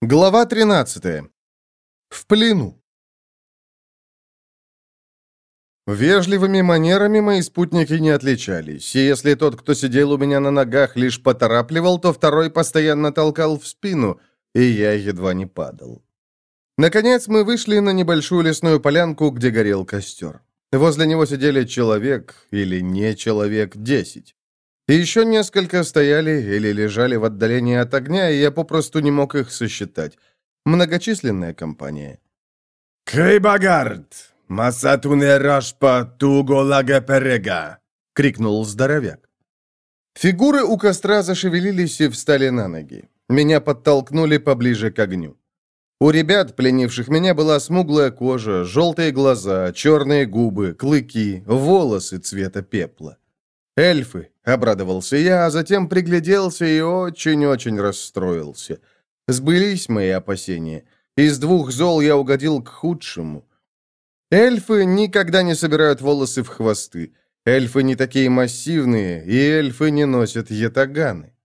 Глава 13. В плену. Вежливыми манерами мои спутники не отличались, и если тот, кто сидел у меня на ногах, лишь поторапливал, то второй постоянно толкал в спину, и я едва не падал. Наконец мы вышли на небольшую лесную полянку, где горел костер. Возле него сидели человек, или не человек, десять. И еще несколько стояли или лежали в отдалении от огня, и я попросту не мог их сосчитать. Многочисленная компания. «Крейбагард! Масатуне рашпа туголага перега!» — крикнул здоровяк. Фигуры у костра зашевелились и встали на ноги. Меня подтолкнули поближе к огню. У ребят, пленивших меня, была смуглая кожа, желтые глаза, черные губы, клыки, волосы цвета пепла. «Эльфы!» — обрадовался я, а затем пригляделся и очень-очень расстроился. Сбылись мои опасения. Из двух зол я угодил к худшему. Эльфы никогда не собирают волосы в хвосты. Эльфы не такие массивные, и эльфы не носят ятаганы.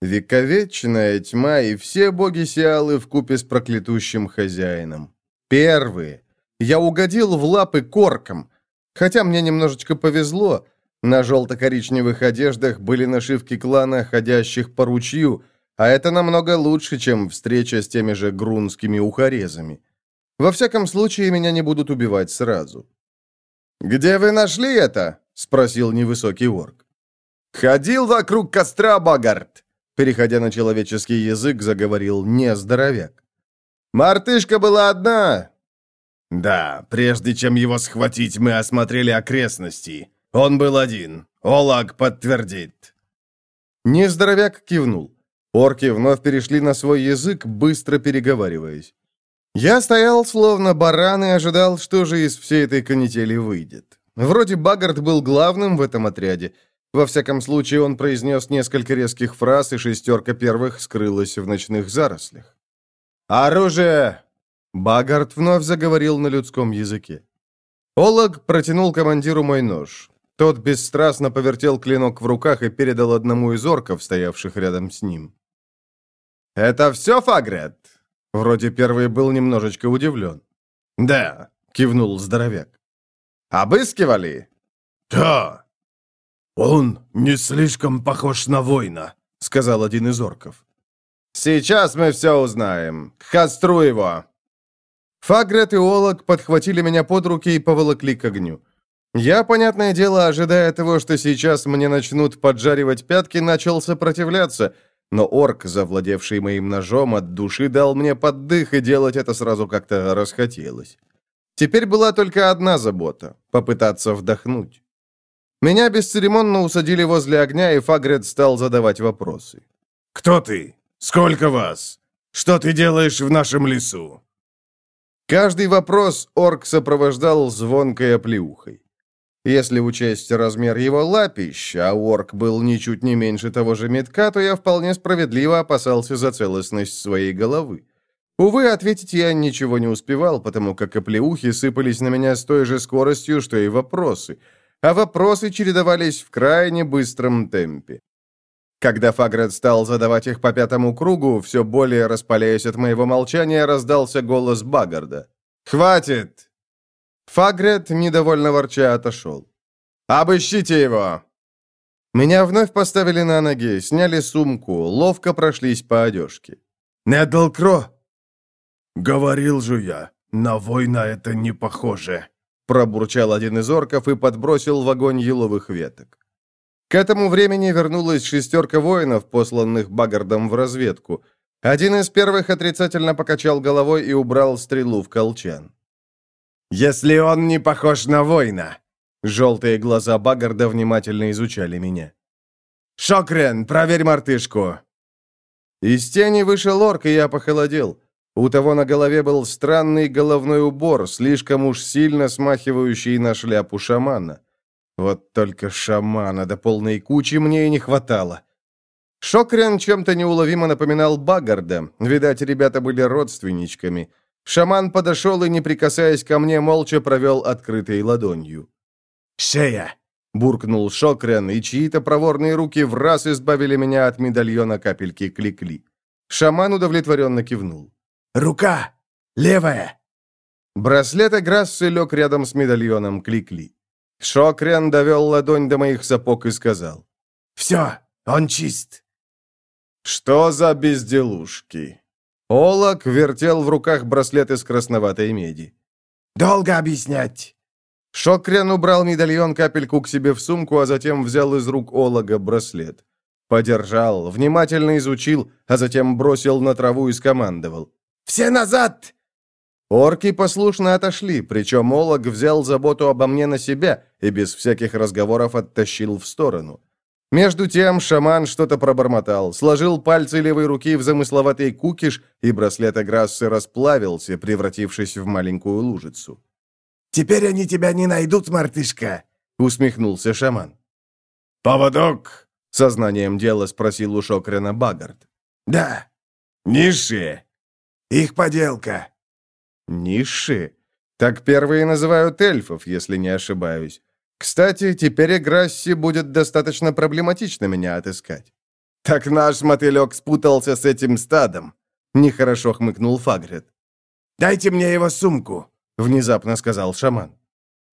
Вековечная тьма и все боги Сиалы вкупе с проклятущим хозяином. Первые. Я угодил в лапы коркам. Хотя мне немножечко повезло — на желто-коричневых одеждах были нашивки клана, ходящих по ручью, а это намного лучше, чем встреча с теми же грунскими ухорезами. Во всяком случае, меня не будут убивать сразу. «Где вы нашли это?» — спросил невысокий орк. «Ходил вокруг костра, Багард!» Переходя на человеческий язык, заговорил не здоровяк. «Мартышка была одна!» «Да, прежде чем его схватить, мы осмотрели окрестности. «Он был один. Олаг подтвердит». Нездоровяк кивнул. Орки вновь перешли на свой язык, быстро переговариваясь. Я стоял словно баран и ожидал, что же из всей этой канители выйдет. Вроде Баггард был главным в этом отряде. Во всяком случае, он произнес несколько резких фраз, и шестерка первых скрылась в ночных зарослях. «Оружие!» Баггард вновь заговорил на людском языке. Олаг протянул командиру мой нож. Тот бесстрастно повертел клинок в руках и передал одному из орков, стоявших рядом с ним. «Это все, Фагрет?» Вроде первый был немножечко удивлен. «Да», — кивнул здоровяк. «Обыскивали?» «Да». «Он не слишком похож на воина», — сказал один из орков. «Сейчас мы все узнаем. К костру его!» Фагрет и Олог подхватили меня под руки и поволокли к огню. Я, понятное дело, ожидая того, что сейчас мне начнут поджаривать пятки, начал сопротивляться, но орк, завладевший моим ножом, от души дал мне поддых, и делать это сразу как-то расхотелось. Теперь была только одна забота — попытаться вдохнуть. Меня бесцеремонно усадили возле огня, и Фагрет стал задавать вопросы. «Кто ты? Сколько вас? Что ты делаешь в нашем лесу?» Каждый вопрос орк сопровождал звонкой оплеухой. Если учесть размер его лапищ, а орк был ничуть не меньше того же метка, то я вполне справедливо опасался за целостность своей головы. Увы, ответить я ничего не успевал, потому как оплеухи сыпались на меня с той же скоростью, что и вопросы. А вопросы чередовались в крайне быстром темпе. Когда Фагрет стал задавать их по пятому кругу, все более распаляясь от моего молчания, раздался голос Багарда. «Хватит! Фагрет, недовольно ворча, отошел. «Обыщите его!» Меня вновь поставили на ноги, сняли сумку, ловко прошлись по одежке. «Недлкро!» «Говорил же я, на воина это не похоже!» Пробурчал один из орков и подбросил в огонь еловых веток. К этому времени вернулась шестерка воинов, посланных Багардом в разведку. Один из первых отрицательно покачал головой и убрал стрелу в колчан. «Если он не похож на воина!» Желтые глаза Багарда внимательно изучали меня. «Шокрен, проверь мартышку!» Из тени вышел орк, и я похолодел. У того на голове был странный головной убор, слишком уж сильно смахивающий на шляпу шамана. Вот только шамана до полной кучи мне и не хватало. Шокрен чем-то неуловимо напоминал Багарда. Видать, ребята были родственничками. Шаман подошел и, не прикасаясь ко мне, молча провел открытой ладонью. «Шея!» — буркнул Шокрен, и чьи-то проворные руки в раз избавили меня от медальона капельки кликли. Шаман удовлетворенно кивнул. «Рука! Левая!» Браслет Аграссы лег рядом с медальоном Кликли. Шокрен довел ладонь до моих сапог и сказал. «Все, он чист!» «Что за безделушки?» Олак вертел в руках браслет из красноватой меди. «Долго объяснять!» Шокрен убрал медальон капельку к себе в сумку, а затем взял из рук Олага браслет. Подержал, внимательно изучил, а затем бросил на траву и скомандовал. «Все назад!» Орки послушно отошли, причем Олаг взял заботу обо мне на себя и без всяких разговоров оттащил в сторону. Между тем шаман что-то пробормотал, сложил пальцы левой руки в замысловатый кукиш, и браслет Аграссы расплавился, превратившись в маленькую лужицу. «Теперь они тебя не найдут, мартышка!» — усмехнулся шаман. «Поводок!» — сознанием дела спросил у Шокрена Багард. «Да». «Низшие?» «Их поделка». «Низшие? Так первые называют эльфов, если не ошибаюсь. Кстати, теперь Играсси будет достаточно проблематично меня отыскать». «Так наш мотылек спутался с этим стадом», — нехорошо хмыкнул Фагрет. «Дайте мне его сумку», — внезапно сказал шаман.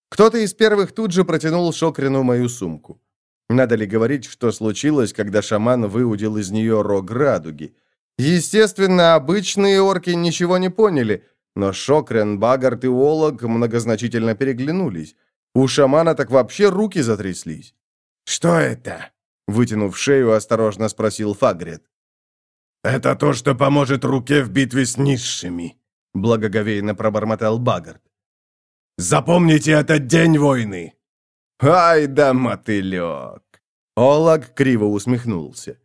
Кто-то из первых тут же протянул Шокрину мою сумку. Надо ли говорить, что случилось, когда шаман выудил из нее рог радуги? Естественно, обычные орки ничего не поняли, но Шокрен, Багарт и Олог многозначительно переглянулись. У шамана так вообще руки затряслись. «Что это?» — вытянув шею, осторожно спросил Фагрет. «Это то, что поможет руке в битве с низшими», — благоговейно пробормотал Багард. «Запомните этот день войны!» «Ай да мотылек!» Олаг криво усмехнулся.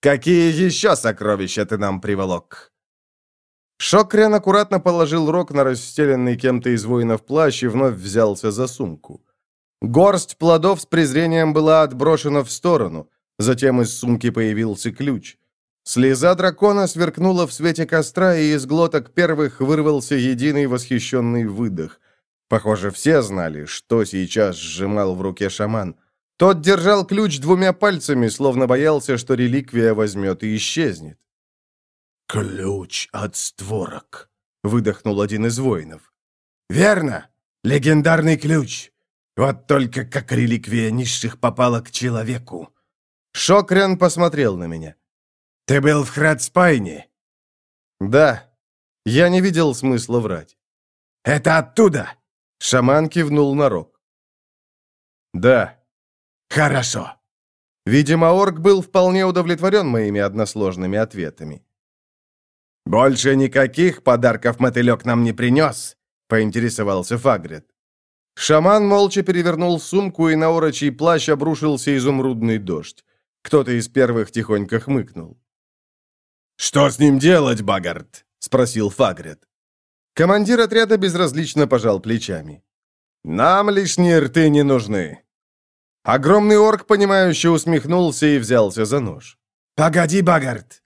«Какие еще сокровища ты нам приволок?» Шокрен аккуратно положил рог на расстеленный кем-то из воинов плащ и вновь взялся за сумку. Горсть плодов с презрением была отброшена в сторону. Затем из сумки появился ключ. Слеза дракона сверкнула в свете костра, и из глоток первых вырвался единый восхищенный выдох. Похоже, все знали, что сейчас сжимал в руке шаман. Тот держал ключ двумя пальцами, словно боялся, что реликвия возьмет и исчезнет. «Ключ от створок», — выдохнул один из воинов. «Верно! Легендарный ключ! Вот только как реликвия низших попала к человеку!» Шокрен посмотрел на меня. «Ты был в Храдспайне?» «Да. Я не видел смысла врать». «Это оттуда?» Шаман кивнул на рог. «Да». «Хорошо». Видимо, орк был вполне удовлетворен моими односложными ответами. «Больше никаких подарков мотылек нам не принес?» — поинтересовался Фагрет. Шаман молча перевернул сумку, и на орочий плащ обрушился изумрудный дождь. Кто-то из первых тихонько хмыкнул. «Что с ним делать, Багард?» — спросил Фагрет. Командир отряда безразлично пожал плечами. «Нам лишние рты не нужны». Огромный орк, понимающе усмехнулся и взялся за нож. «Погоди, Багард!»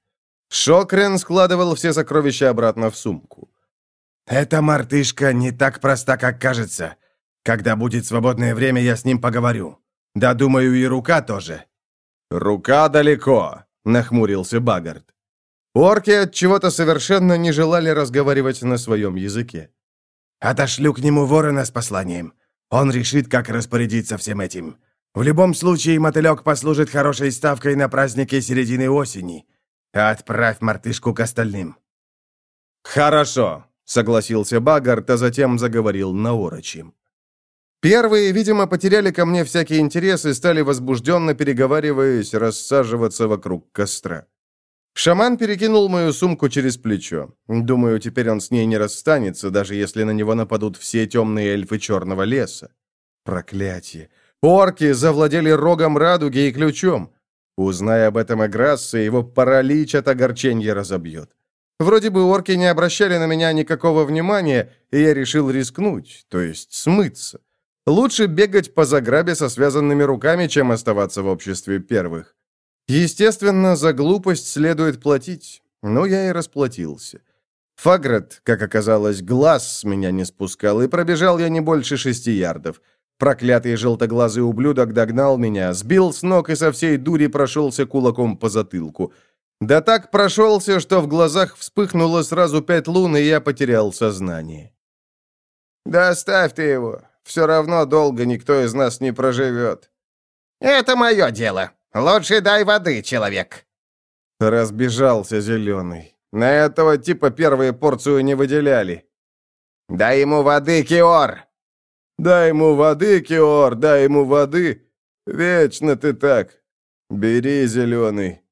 Шокрен складывал все сокровища обратно в сумку. «Эта мартышка не так проста, как кажется. Когда будет свободное время, я с ним поговорю. Да, думаю, и рука тоже». «Рука далеко», — нахмурился Багард. Орки от чего-то совершенно не желали разговаривать на своем языке. «Отошлю к нему ворона с посланием. Он решит, как распорядиться всем этим. В любом случае, мотылек послужит хорошей ставкой на празднике середины осени. Отправь мартышку к остальным». «Хорошо», — согласился Багард, а затем заговорил на орочим. Первые, видимо, потеряли ко мне всякий интерес и стали возбужденно переговариваясь, рассаживаться вокруг костра. Шаман перекинул мою сумку через плечо. Думаю, теперь он с ней не расстанется, даже если на него нападут все темные эльфы черного леса. Проклятие. Орки завладели рогом радуги и ключом. Узная об этом Аграсса, его паралич от огорчения разобьет. Вроде бы орки не обращали на меня никакого внимания, и я решил рискнуть, то есть смыться. Лучше бегать по заграбе со связанными руками, чем оставаться в обществе первых. Естественно, за глупость следует платить, но я и расплатился. Фагрет, как оказалось, глаз с меня не спускал, и пробежал я не больше шести ярдов. Проклятый желтоглазый ублюдок догнал меня, сбил с ног и со всей дури прошелся кулаком по затылку. Да так прошелся, что в глазах вспыхнуло сразу пять лун, и я потерял сознание. «Да оставь ты его. Все равно долго никто из нас не проживет». «Это мое дело. Лучше дай воды, человек». Разбежался зеленый. На этого типа первые порцию не выделяли. «Дай ему воды, Киор!» «Дай ему воды, Киор, дай ему воды! Вечно ты так! Бери, зеленый!»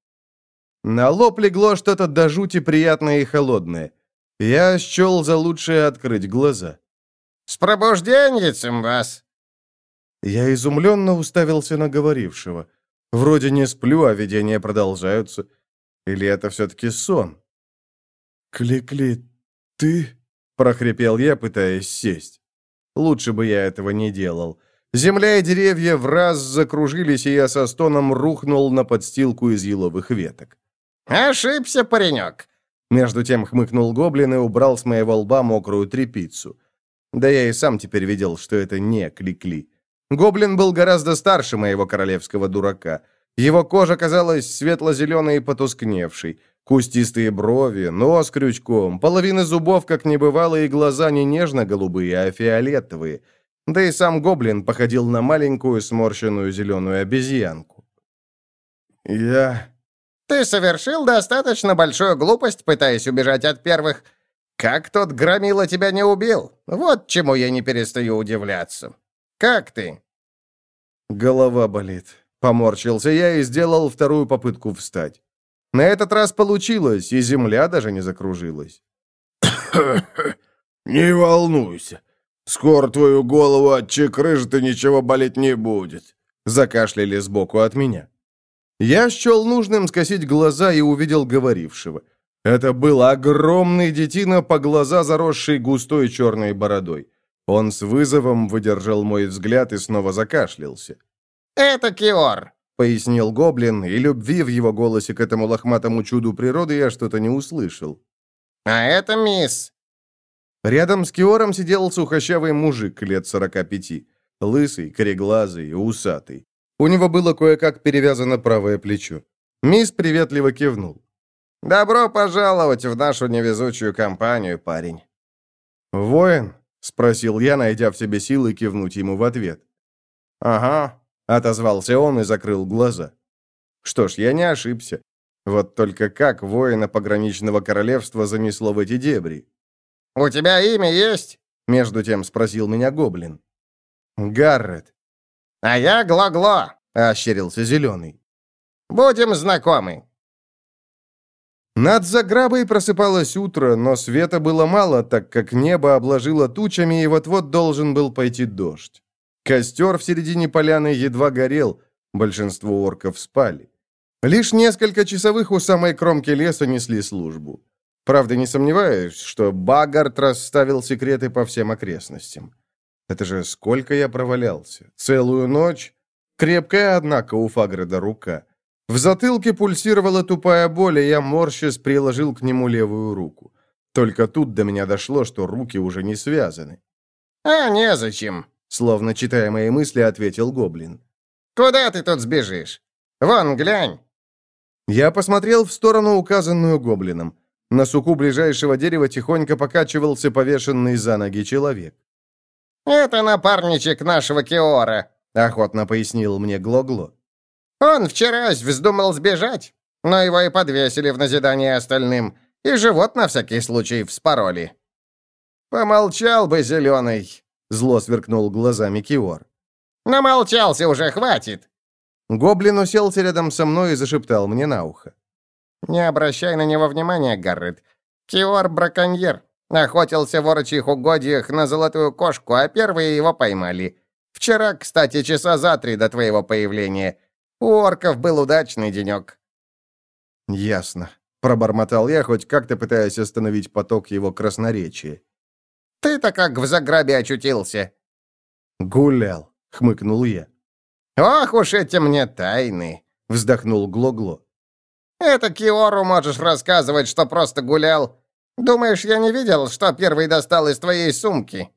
На лоб легло что-то до жути приятное и холодное. Я счел за лучшее открыть глаза. «С пробужденьицем вас!» Я изумленно уставился на говорившего. Вроде не сплю, а видения продолжаются. Или это все-таки сон? «Кли-кли, ты?» — прохрипел я, пытаясь сесть. Лучше бы я этого не делал. Земля и деревья в раз закружились, и я со стоном рухнул на подстилку из еловых веток. «Ошибся, паренек!» Между тем хмыкнул гоблин и убрал с моего лба мокрую тряпицу. Да я и сам теперь видел, что это не Кликли. Гоблин был гораздо старше моего королевского дурака. Его кожа казалась светло-зеленой и потускневшей. Кустистые брови, нос крючком, половины зубов, как не бывало, и глаза не нежно-голубые, а фиолетовые. Да и сам гоблин походил на маленькую сморщенную зеленую обезьянку. «Я...» «Ты совершил достаточно большую глупость, пытаясь убежать от первых. Как тот громила тебя не убил? Вот чему я не перестаю удивляться. Как ты?» Голова болит. Поморщился я и сделал вторую попытку встать. На этот раз получилось, и земля даже не закружилась. «Не волнуйся. Скоро твою голову отчекрыжит, и ничего болеть не будет», — закашляли сбоку от меня. Я счел нужным скосить глаза и увидел говорившего. Это был огромный детина по глаза, заросший густой черной бородой. Он с вызовом выдержал мой взгляд и снова закашлялся. «Это Киор», — пояснил гоблин, и любви в его голосе к этому лохматому чуду природы я что-то не услышал. «А это мисс». Рядом с Киором сидел сухощавый мужик лет сорока пяти, лысый, кореглазый, усатый. У него было кое-как перевязано правое плечо. Мисс приветливо кивнул. «Добро пожаловать в нашу невезучую компанию, парень». «Воин?» — спросил я, найдя в себе силы кивнуть ему в ответ. «Ага», Отозвался он и закрыл глаза. Что ж, я не ошибся. Вот только как воина пограничного королевства занесло в эти дебри? «У тебя имя есть?» Между тем спросил меня гоблин. «Гаррет». «А я Гло-Гло», — ощерился Зеленый. «Будем знакомы». Над Заграбой просыпалось утро, но света было мало, так как небо обложило тучами, и вот-вот должен был пойти дождь. Костер в середине поляны едва горел, большинство орков спали. Лишь несколько часовых у самой кромки леса несли службу. Правда, не сомневаюсь, что Багард расставил секреты по всем окрестностям. Это же сколько я провалялся. Целую ночь? Крепкая, однако, у Фагреда рука. В затылке пульсировала тупая боль, и я, морщась, приложил к нему левую руку. Только тут до меня дошло, что руки уже не связаны. «А незачем», Словно читая мои мысли, ответил гоблин. «Куда ты тут сбежишь? Вон, глянь!» Я посмотрел в сторону, указанную гоблином. На суку ближайшего дерева тихонько покачивался повешенный за ноги человек. «Это напарничек нашего Кеора», — охотно пояснил мне Глогло. «Он вчера вздумал сбежать, но его и подвесили в назидание остальным, и живот на всякий случай вспороли». «Помолчал бы, зеленый», Зло сверкнул глазами Киор. «Намолчался уже, хватит!» Гоблин уселся рядом со мной и зашептал мне на ухо. «Не обращай на него внимания, Гаррет. Киор — браконьер. Охотился в орочих угодьях на золотую кошку, а первые его поймали. Вчера, кстати, часа за три до твоего появления. У орков был удачный денек». «Ясно», — пробормотал я, хоть как-то пытаясь остановить поток его красноречия. Ты-то как в заграбе очутился?» «Гулял», — хмыкнул я. «Ох уж эти мне тайны!» — вздохнул Глогло. «Это Киору можешь рассказывать, что просто гулял. Думаешь, я не видел, что первый достал из твоей сумки?»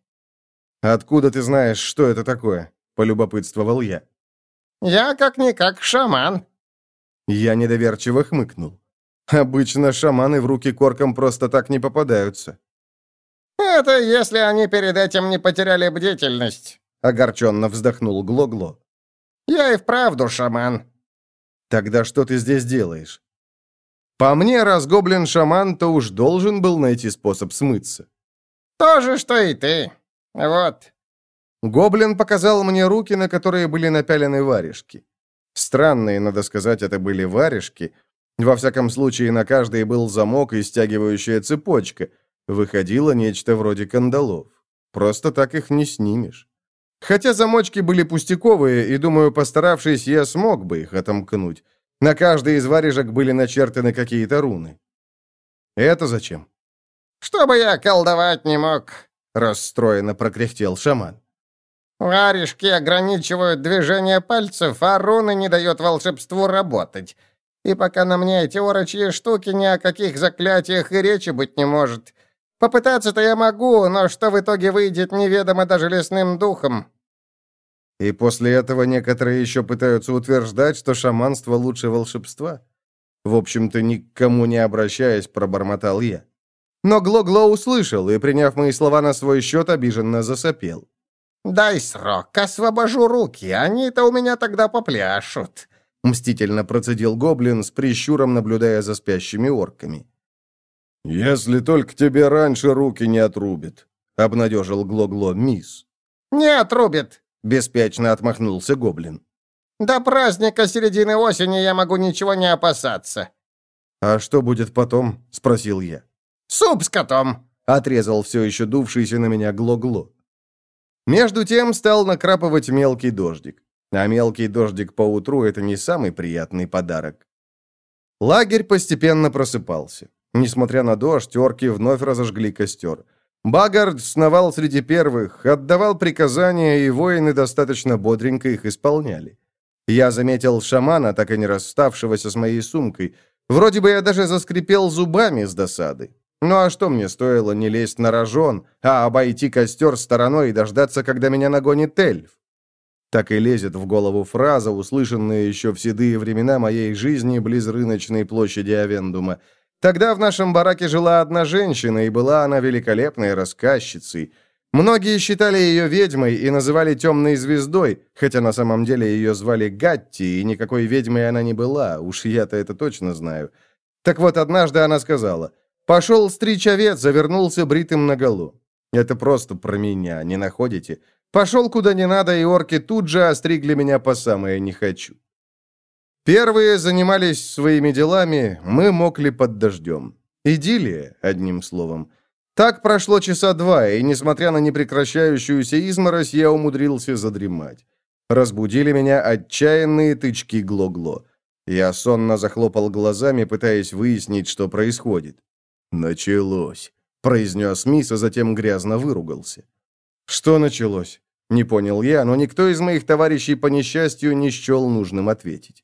«Откуда ты знаешь, что это такое?» — полюбопытствовал я. «Я как-никак шаман». Я недоверчиво хмыкнул. Обычно шаманы в руки коркам просто так не попадаются. «Это если они перед этим не потеряли бдительность», — огорченно вздохнул Глогло. «Я и вправду шаман». «Тогда что ты здесь делаешь?» «По мне, раз гоблин-шаман, то уж должен был найти способ смыться». «То же, что и ты. Вот». Гоблин показал мне руки, на которые были напялены варежки. Странные, надо сказать, это были варежки. Во всяком случае, на каждой был замок и стягивающая цепочка. Выходило нечто вроде кандалов. Просто так их не снимешь. Хотя замочки были пустяковые, и, думаю, постаравшись, я смог бы их отомкнуть. На каждой из варежек были начертаны какие-то руны. Это зачем? «Чтобы я колдовать не мог», — расстроенно прокряхтел шаман. «Варежки ограничивают движение пальцев, а руны не дают волшебству работать. И пока на мне эти орочьи штуки, ни о каких заклятиях и речи быть не может. Попытаться-то я могу, но что в итоге выйдет, неведомо даже лесным духом». И после этого некоторые еще пытаются утверждать, что шаманство лучше волшебства. В общем-то, никому не обращаясь, пробормотал я. Но Гло-Гло услышал и, приняв мои слова на свой счет, обиженно засопел. «Дай срок, освобожу руки, они-то у меня тогда попляшут», — мстительно процедил гоблин с прищуром, наблюдая за спящими орками. «Если только тебе раньше руки не отрубит», — обнадежил Глогло мисс. «Не отрубит», — беспечно отмахнулся гоблин. «До праздника середины осени я могу ничего не опасаться». «А что будет потом?» — спросил я. «Суп с котом», — отрезал все еще дувшийся на меня Глогло. Между тем стал накрапывать мелкий дождик. А мелкий дождик по утру — это не самый приятный подарок. Лагерь постепенно просыпался. Несмотря на дождь, орки вновь разожгли костер. Багард сновал среди первых, отдавал приказания, и воины достаточно бодренько их исполняли. Я заметил шамана, так и не расставшегося с моей сумкой. Вроде бы я даже заскрипел зубами с досады. Ну а что мне стоило не лезть на рожон, а обойти костер стороной и дождаться, когда меня нагонит эльф? Так и лезет в голову фраза, услышанная еще в седые времена моей жизни близ рыночной площади Авендума – Тогда в нашем бараке жила одна женщина, и была она великолепной рассказчицей. Многие считали ее ведьмой и называли темной звездой, хотя на самом деле ее звали Гатти, и никакой ведьмой она не была, уж я-то это точно знаю. Так вот, однажды она сказала, «Пошел стричь овец, завернулся бритым наголо». Это просто про меня, не находите? Пошел куда не надо, и орки тут же остригли меня по самое «не хочу». Первые занимались своими делами, мы мокли под дождем. Идиллия, одним словом. Так прошло часа два, и, несмотря на непрекращающуюся изморозь, я умудрился задремать. Разбудили меня отчаянные тычки Глогло. Я сонно захлопал глазами, пытаясь выяснить, что происходит. «Началось», — произнес Мисс, а затем грязно выругался. «Что началось?» — не понял я, но никто из моих товарищей по несчастью не счел нужным ответить.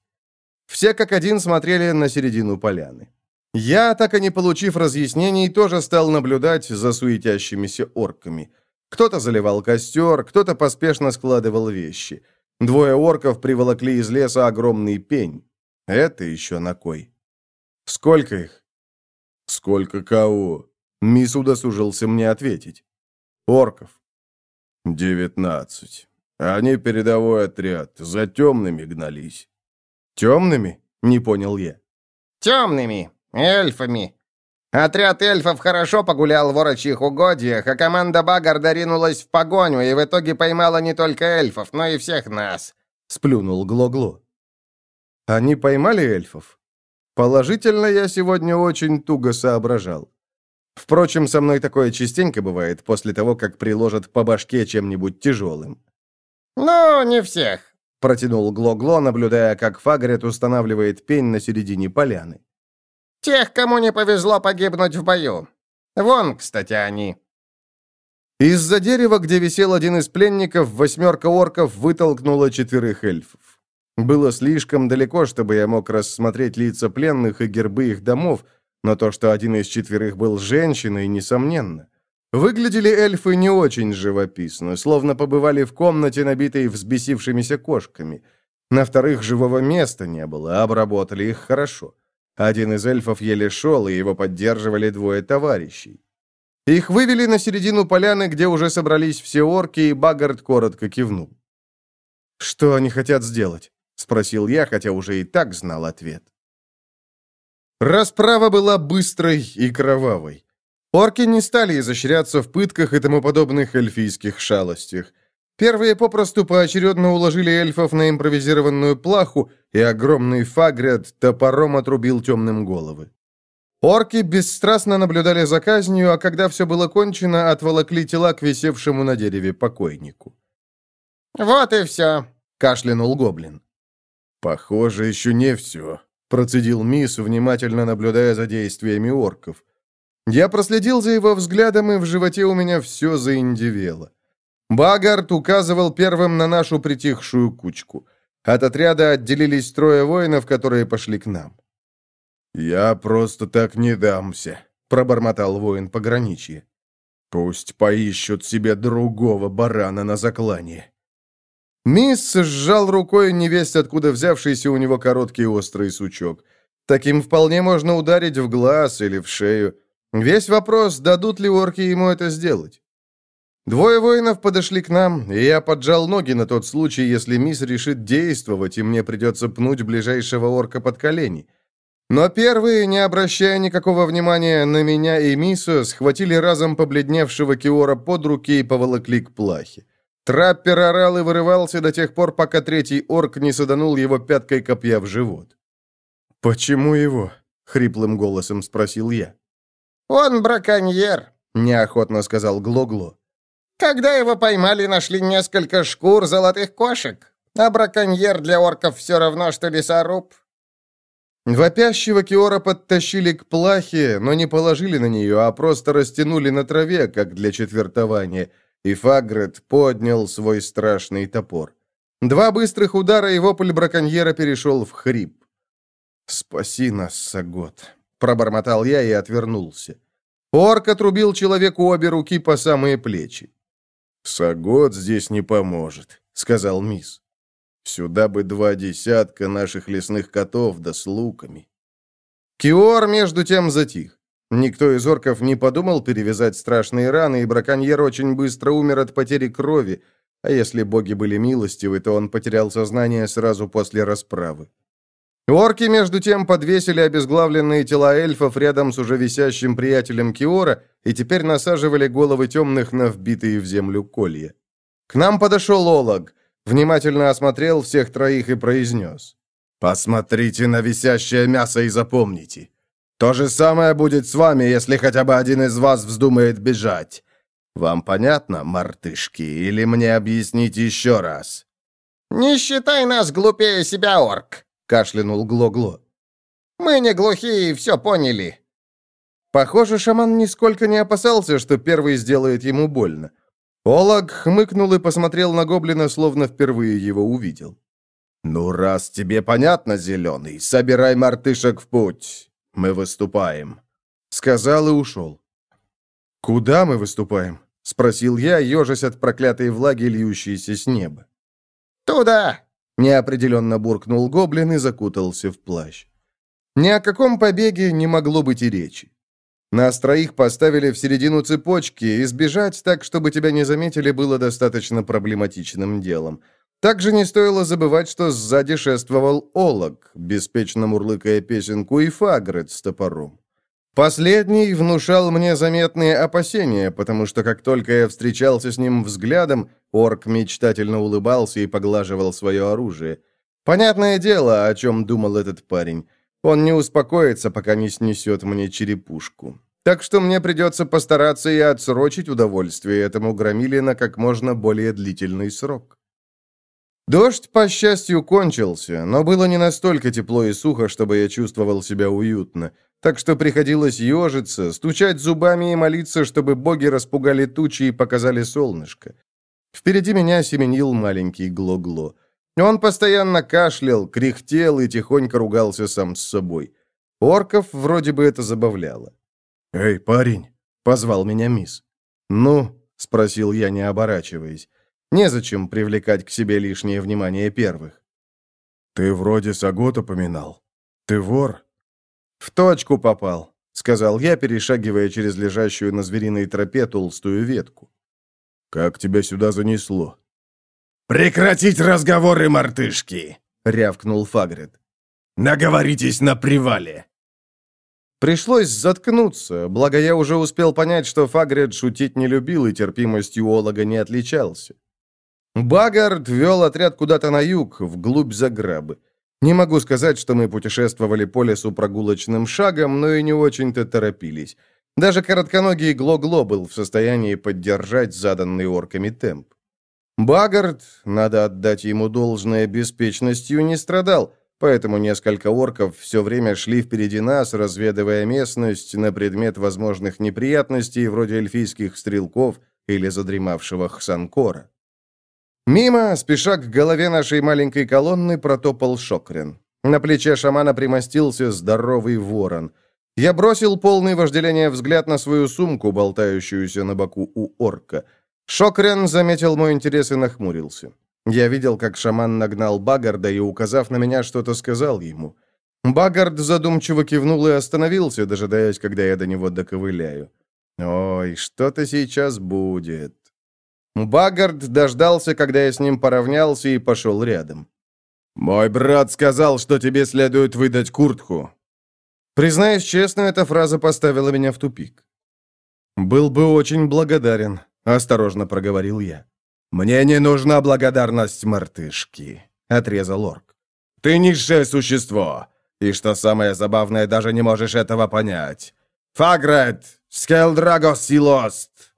Все как один смотрели на середину поляны. Я, так и не получив разъяснений, тоже стал наблюдать за суетящимися орками. Кто-то заливал костер, кто-то поспешно складывал вещи. Двое орков приволокли из леса огромный пень. Это еще на кой? Сколько их? Сколько кого? Мисс удосужился мне ответить. Орков. Девятнадцать. Они передовой отряд, за темными гнались. «Темными?» — не понял я. «Темными. Эльфами. Отряд эльфов хорошо погулял в орочьих угодьях, а команда Багарда ринулась в погоню и в итоге поймала не только эльфов, но и всех нас», — сплюнул Глогло. «Они поймали эльфов?» Положительно, я сегодня очень туго соображал. Впрочем, со мной такое частенько бывает после того, как приложат по башке чем-нибудь тяжелым. «Ну, не всех протянул Глогло, наблюдая, как Фагрет устанавливает пень на середине поляны. «Тех, кому не повезло погибнуть в бою. Вон, кстати, они». Из-за дерева, где висел один из пленников, восьмерка орков вытолкнула четверых эльфов. Было слишком далеко, чтобы я мог рассмотреть лица пленных и гербы их домов, но то, что один из четверых был женщиной, несомненно. Выглядели эльфы не очень живописно, словно побывали в комнате, набитой взбесившимися кошками. На вторых живого места не было, обработали их хорошо. Один из эльфов еле шел, и его поддерживали двое товарищей. Их вывели на середину поляны, где уже собрались все орки, и Баггард коротко кивнул. «Что они хотят сделать?» — спросил я, хотя уже и так знал ответ. Расправа была быстрой и кровавой. Орки не стали изощряться в пытках и тому подобных эльфийских шалостях. Первые попросту поочередно уложили эльфов на импровизированную плаху, и огромный фагрет топором отрубил темным головы. Орки бесстрастно наблюдали за казнью, а когда все было кончено, отволокли тела к висевшему на дереве покойнику. «Вот и все», — кашлянул гоблин. «Похоже, еще не все», — процедил Мисс, внимательно наблюдая за действиями орков. Я проследил за его взглядом, и в животе у меня все заиндивело. Багард указывал первым на нашу притихшую кучку. От отряда отделились трое воинов, которые пошли к нам. «Я просто так не дамся», — пробормотал воин пограничья. «Пусть поищут себе другого барана на заклание». Мисс сжал рукой невесть, откуда взявшийся у него короткий острый сучок. Таким вполне можно ударить в глаз или в шею. Весь вопрос, дадут ли орки ему это сделать. Двое воинов подошли к нам, и я поджал ноги на тот случай, если мисс решит действовать, и мне придется пнуть ближайшего орка под колени. Но первые, не обращая никакого внимания на меня и Мису, схватили разом побледневшего Киора под руки и поволокли к плахе. Траппер орал и вырывался до тех пор, пока третий орк не саданул его пяткой копья в живот. «Почему его?» — хриплым голосом спросил я. «Он браконьер», — неохотно сказал Глогло. Когда его поймали, нашли несколько шкур золотых кошек. А браконьер для орков все равно, что лесоруб». Вопящего Киора подтащили к плахе, но не положили на нее, а просто растянули на траве, как для четвертования, и Фагрет поднял свой страшный топор. Два быстрых удара, и вопль браконьера перешел в хрип. «Спаси нас, Сагот», — пробормотал я и отвернулся. Орк отрубил человеку обе руки по самые плечи. «Сагот здесь не поможет», — сказал мисс. «Сюда бы два десятка наших лесных котов, да с луками». Киор, между тем, затих. Никто из орков не подумал перевязать страшные раны, и браконьер очень быстро умер от потери крови, а если боги были милостивы, то он потерял сознание сразу после расправы. Орки, между тем, подвесили обезглавленные тела эльфов рядом с уже висящим приятелем Киора и теперь насаживали головы темных на вбитые в землю колья. К нам подошел Олаг, внимательно осмотрел всех троих и произнес. «Посмотрите на висящее мясо и запомните. То же самое будет с вами, если хотя бы один из вас вздумает бежать. Вам понятно, мартышки, или мне объяснить еще раз?» «Не считай нас глупее себя, орк!» — кашлянул Гло-Гло. «Мы не глухие, все поняли». Похоже, шаман нисколько не опасался, что первый сделает ему больно. Олаг хмыкнул и посмотрел на гоблина, словно впервые его увидел. «Ну, раз тебе понятно, Зеленый, собирай мартышек в путь. Мы выступаем», — сказал и ушел. «Куда мы выступаем?» — спросил я, ежась от проклятой влаги, льющейся с неба. «Туда!» Неопределенно буркнул гоблин и закутался в плащ. Ни о каком побеге не могло быть и речи. Нас троих поставили в середину цепочки, и сбежать так, чтобы тебя не заметили, было достаточно проблематичным делом. Также не стоило забывать, что сзади шествовал Олог, беспечно мурлыкая песенку, и Фагрет с топором. Последний внушал мне заметные опасения, потому что как только я встречался с ним взглядом, орк мечтательно улыбался и поглаживал свое оружие. Понятное дело, о чем думал этот парень. Он не успокоится, пока не снесет мне черепушку. Так что мне придется постараться и отсрочить удовольствие этому громиле на как можно более длительный срок. Дождь, по счастью, кончился, но было не настолько тепло и сухо, чтобы я чувствовал себя уютно так что приходилось ежиться, стучать зубами и молиться, чтобы боги распугали тучи и показали солнышко. Впереди меня семенил маленький Гло-Гло. Он постоянно кашлял, кряхтел и тихонько ругался сам с собой. Орков вроде бы это забавляло. «Эй, парень!» — позвал меня мисс. «Ну?» — спросил я, не оборачиваясь. Незачем привлекать к себе лишнее внимание первых. «Ты вроде Сагота поминал. Ты вор?» «В точку попал», — сказал я, перешагивая через лежащую на звериной тропе толстую ветку. «Как тебя сюда занесло?» «Прекратить разговоры, мартышки!» — рявкнул Фагрид. «Наговоритесь на привале!» Пришлось заткнуться, благо я уже успел понять, что Фагрид шутить не любил и терпимостью Олага не отличался. Багард вел отряд куда-то на юг, вглубь Заграбы. Не могу сказать, что мы путешествовали по лесу прогулочным шагом, но и не очень-то торопились. Даже коротконогий Гло-Гло был в состоянии поддержать заданный орками темп. Багард, надо отдать ему должное, беспечностью не страдал, поэтому несколько орков все время шли впереди нас, разведывая местность на предмет возможных неприятностей, вроде эльфийских стрелков или задремавшего Хсанкора. Мимо, спеша к голове нашей маленькой колонны, протопал Шокрен. На плече шамана примостился здоровый ворон. Я бросил полный вожделения взгляд на свою сумку, болтающуюся на боку у орка — Шокрен заметил мой интерес и нахмурился. Я видел, как шаман нагнал Багарда и, указав на меня, что-то сказал ему. Багард задумчиво кивнул и остановился, дожидаясь, когда я до него доковыляю. «Ой, что-то сейчас будет». Багард дождался, когда я с ним поравнялся и пошел рядом. «Мой брат сказал, что тебе следует выдать куртку». Признаюсь честно, эта фраза поставила меня в тупик. «Был бы очень благодарен», — осторожно проговорил я. «Мне не нужна благодарность мартышки», — отрезал орк. «Ты низшее существо, и, что самое забавное, даже не можешь этого понять. Фагрет, Скелдрагос Силост!»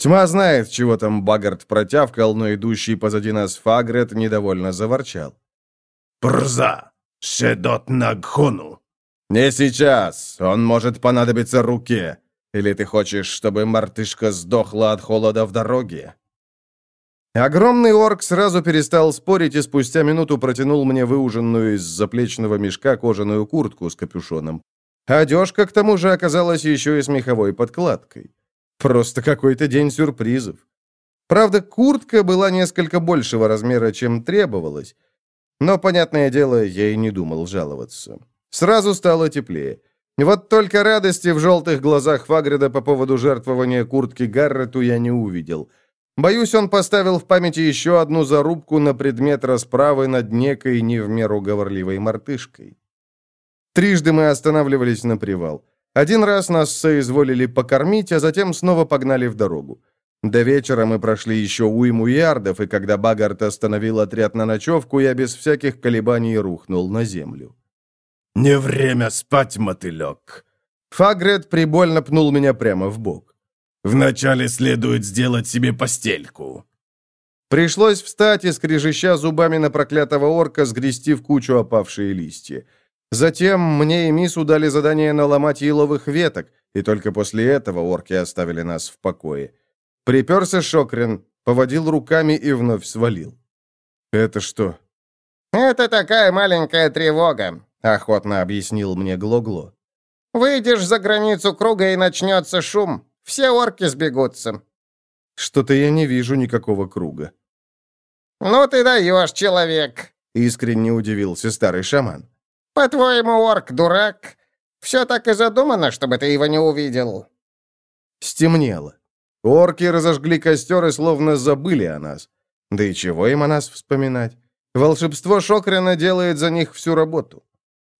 Тьма знает, чего там Багард протявкал, но идущий позади нас Фагрет недовольно заворчал. «Прза! Шедот Нагхону!» «Не сейчас! Он может понадобиться руке. Или ты хочешь, чтобы мартышка сдохла от холода в дороге?» Огромный орк сразу перестал спорить и спустя минуту протянул мне выуженную из заплечного мешка кожаную куртку с капюшоном. Одежка, к тому же, оказалась еще и с меховой подкладкой. Просто какой-то день сюрпризов. Правда, куртка была несколько большего размера, чем требовалось. Но, понятное дело, я и не думал жаловаться. Сразу стало теплее. Вот только радости в желтых глазах Фагрида по поводу жертвования куртки Гаррету я не увидел. Боюсь, он поставил в памяти еще одну зарубку на предмет расправы над некой не в меру говорливой мартышкой. Трижды мы останавливались на привал. Один раз нас соизволили покормить, а затем снова погнали в дорогу. До вечера мы прошли еще уйму ярдов, и когда Багарт остановил отряд на ночевку, я без всяких колебаний рухнул на землю. «Не время спать, мотылек!» Фагрет прибольно пнул меня прямо в бок. «Вначале следует сделать себе постельку». Пришлось встать и, скрежеща зубами на проклятого орка, сгрести в кучу опавшие листья. Затем мне и Мису дали задание наломать еловых веток, и только после этого орки оставили нас в покое. Приперся Шокрен, поводил руками и вновь свалил. «Это что?» «Это такая маленькая тревога. — охотно объяснил мне Глогло. «Выйдешь за границу круга, и начнется шум. Все орки сбегутся». «Что-то я не вижу никакого круга». «Ну ты даешь, человек!» — искренне удивился старый шаман. «По-твоему, орк дурак? Все так и задумано, чтобы ты его не увидел». Стемнело. Орки разожгли костер и словно забыли о нас. Да и чего им о нас вспоминать? Волшебство Шокрена делает за них всю работу.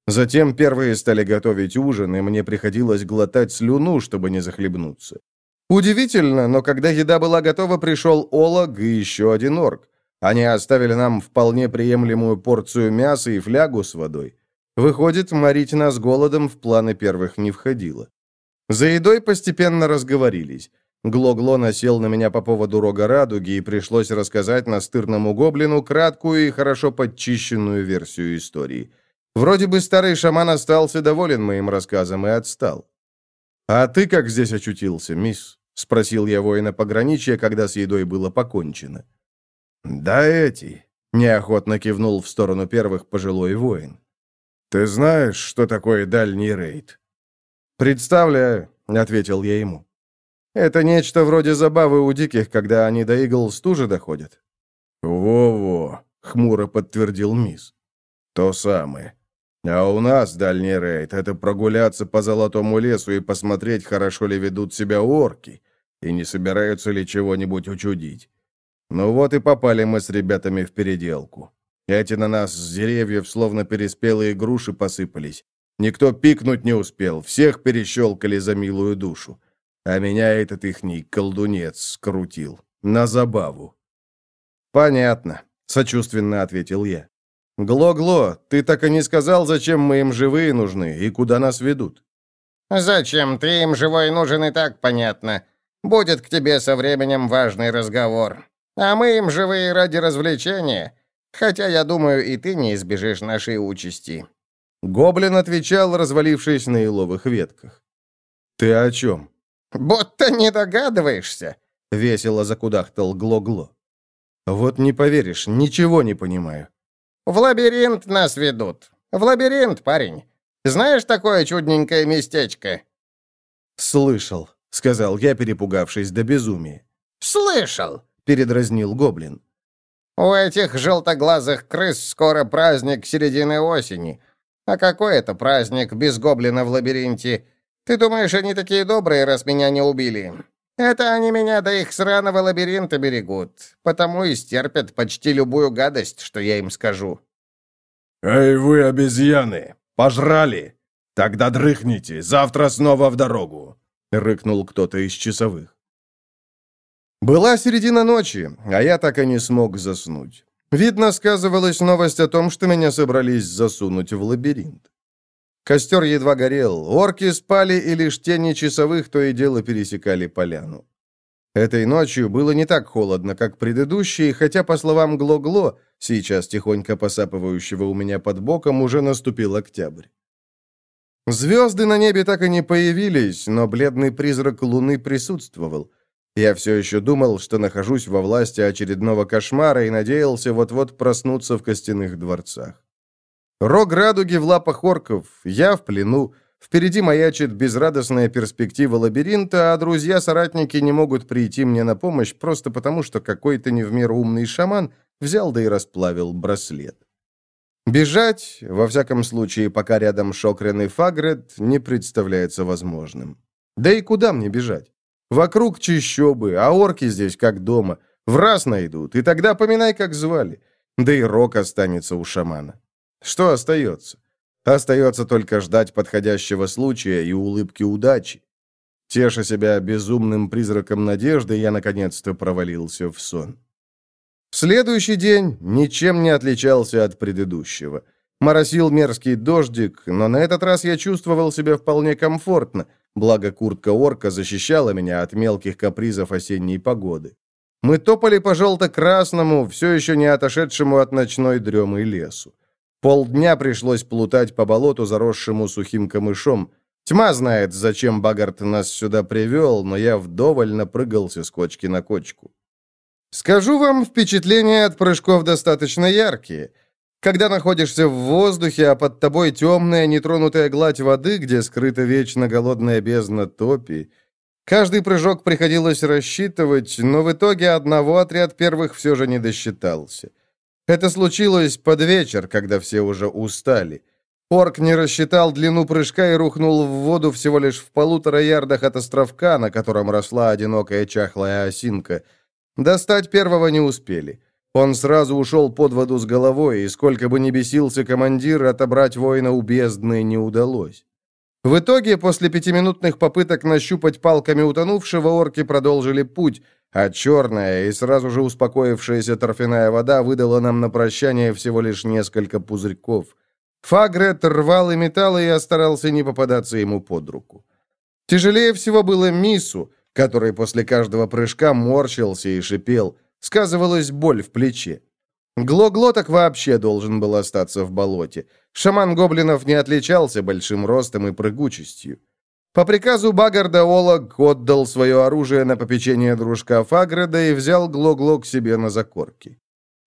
Затем первые стали готовить ужин, и мне приходилось глотать слюну, чтобы не захлебнуться. Удивительно, но когда еда была готова, пришел Олаг и еще один орк. Они оставили нам вполне приемлемую порцию мяса и флягу с водой. Выходит, морить нас голодом в планы первых не входило. За едой постепенно разговорились. Глогло насел на меня по поводу рога радуги, и пришлось рассказать настырному гоблину краткую и хорошо подчищенную версию истории. Вроде бы старый шаман остался доволен моим рассказом и отстал. «А ты как здесь очутился, мисс?» — спросил я воина пограничья, когда с едой было покончено. «Да эти», — неохотно кивнул в сторону первых пожилой воин. «Ты знаешь, что такое дальний рейд?» «Представляю», — ответил я ему. «Это нечто вроде забавы у диких, когда они до игл стужи доходят». «Во-во», — хмуро подтвердил мисс. «То самое. А у нас дальний рейд — это прогуляться по Золотому лесу и посмотреть, хорошо ли ведут себя орки, и не собираются ли чего-нибудь учудить. Ну вот и попали мы с ребятами в переделку. Эти на нас с деревьев словно переспелые груши посыпались. Никто пикнуть не успел, всех перещелкали за милую душу. А меня этот ихний колдунец скрутил. На забаву. «Понятно», — сочувственно ответил я. «Гло-гло, ты так и не сказал, зачем мы им живые нужны и куда нас ведут?» «Зачем ты им живой нужен и так понятно. Будет к тебе со временем важный разговор. А мы им живые ради развлечения. Хотя, я думаю, и ты не избежишь нашей участи». Гоблин отвечал, развалившись на еловых ветках. «Ты о чем?» «Будто не догадываешься», — весело закудахтал Гло-Гло. «Вот не поверишь, ничего не понимаю». «В лабиринт нас ведут. В лабиринт, парень. Знаешь такое чудненькое местечко?» «Слышал», — сказал я, перепугавшись до безумия. «Слышал», — передразнил гоблин. «У этих желтоглазых крыс скоро праздник середины осени. А какой это праздник без гоблина в лабиринте? Ты думаешь, они такие добрые, раз меня не убили? Это они меня до их сраного лабиринта берегут, потому и стерпят почти любую гадость, что я им скажу». «Эй вы, обезьяны, пожрали? Тогда дрыхните, завтра снова в дорогу», — рыкнул кто-то из часовых. Была середина ночи, а я так и не смог заснуть. Видно, сказывалась новость о том, что меня собрались засунуть в лабиринт. Костер едва горел, орки спали, и лишь тени часовых то и дело пересекали поляну. Этой ночью было не так холодно, как предыдущие, хотя, по словам Гло-Гло, сейчас тихонько посапывающего у меня под боком, уже наступил октябрь. Звезды на небе так и не появились, но бледный призрак луны присутствовал. Я все еще думал, что нахожусь во власти очередного кошмара и надеялся вот-вот проснуться в костяных дворцах. Рог радуги в лапах орков, я в плену, впереди маячит безрадостная перспектива лабиринта, а друзья-соратники не могут прийти мне на помощь просто потому, что какой-то не в меру умный шаман взял да и расплавил браслет. Бежать, во всяком случае, пока рядом Шокрен и Фагрет, не представляется возможным. Да и куда мне бежать? Вокруг чищобы, а орки здесь как дома. В раз найдут, и тогда поминай, как звали. Да и рок останется у шамана. Что остается? Остается только ждать подходящего случая и улыбки удачи. Теша себя безумным призраком надежды, я наконец-то провалился в сон. Следующий день ничем не отличался от предыдущего. Моросил мерзкий дождик, но на этот раз я чувствовал себя вполне комфортно – благо куртка орка защищала меня от мелких капризов осенней погоды. Мы топали по желто-красному, все еще не отошедшему от ночной дремы лесу. Полдня пришлось плутать по болоту, заросшему сухим камышом. Тьма знает, зачем Багарт нас сюда привел, но я вдоволь напрыгался с кочки на кочку. Скажу вам, впечатления от прыжков достаточно яркие. Когда находишься в воздухе, а под тобой темная нетронутая гладь воды, где скрыта вечно голодная бездна топи, каждый прыжок приходилось рассчитывать, но в итоге одного отряд первых все же не досчитался. Это случилось под вечер, когда все уже устали. Орк не рассчитал длину прыжка и рухнул в воду всего лишь в полутора ярдах от островка, на котором росла одинокая чахлая осинка. Достать первого не успели. Он сразу ушел под воду с головой, и сколько бы ни бесился командир, отобрать воина у бездны не удалось. В итоге, после пятиминутных попыток нащупать палками утонувшего, орки продолжили путь, а черная и сразу же успокоившаяся торфяная вода выдала нам на прощание всего лишь несколько пузырьков. Фагрет рвал и металл, и я старался не попадаться ему под руку. Тяжелее всего было Мису, который после каждого прыжка морщился и шипел – Сказывалась боль в плече. Гло-гло так вообще должен был остаться в болоте. Шаман гоблинов не отличался большим ростом и прыгучестью. По приказу Багарда Олаг отдал свое оружие на попечение дружка Фагреда и взял Гло-гло к себе на закорки.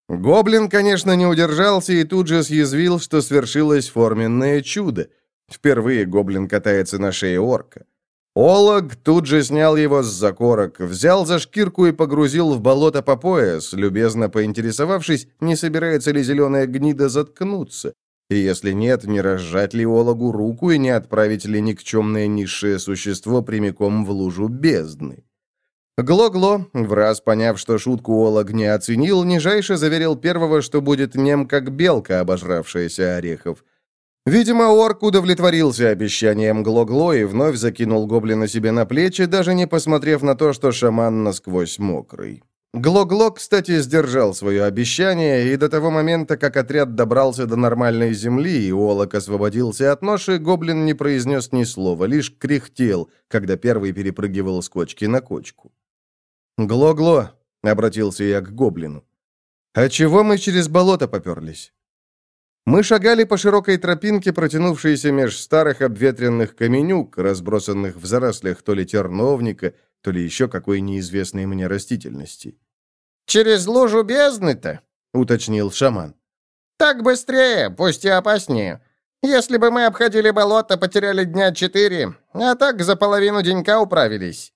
Гоблин, конечно, не удержался и тут же съязвил, что свершилось форменное чудо. Впервые гоблин катается на шее орка. Олог тут же снял его с закорок, взял за шкирку и погрузил в болото по пояс, любезно поинтересовавшись, не собирается ли зеленая гнида заткнуться. И если нет, не разжать ли Ологу руку и не отправить ли никчемное низшее существо прямиком в лужу бездны? Гло-гло, в раз поняв, что шутку Олог не оценил, нижайше заверил первого, что будет нем, как белка, обожравшаяся орехов. Видимо, орк удовлетворился обещанием Гло-гло и вновь закинул гоблина себе на плечи, даже не посмотрев на то, что шаман насквозь мокрый. Гло-гло, кстати, сдержал свое обещание, и до того момента, как отряд добрался до нормальной земли и Олок освободился от ноши, гоблин не произнес ни слова, лишь кряхтел, когда первый перепрыгивал с кочки на кочку. «Гло-гло», — обратился я к гоблину. «А чего мы через болото поперлись?» Мы шагали по широкой тропинке, протянувшейся меж старых обветренных каменюк, разбросанных в зарослях то ли терновника, то ли еще какой неизвестной мне растительности. «Через лужу бездны-то?» — уточнил шаман. «Так быстрее, пусть и опаснее. Если бы мы обходили болото, потеряли дня четыре, а так за половину денька управились».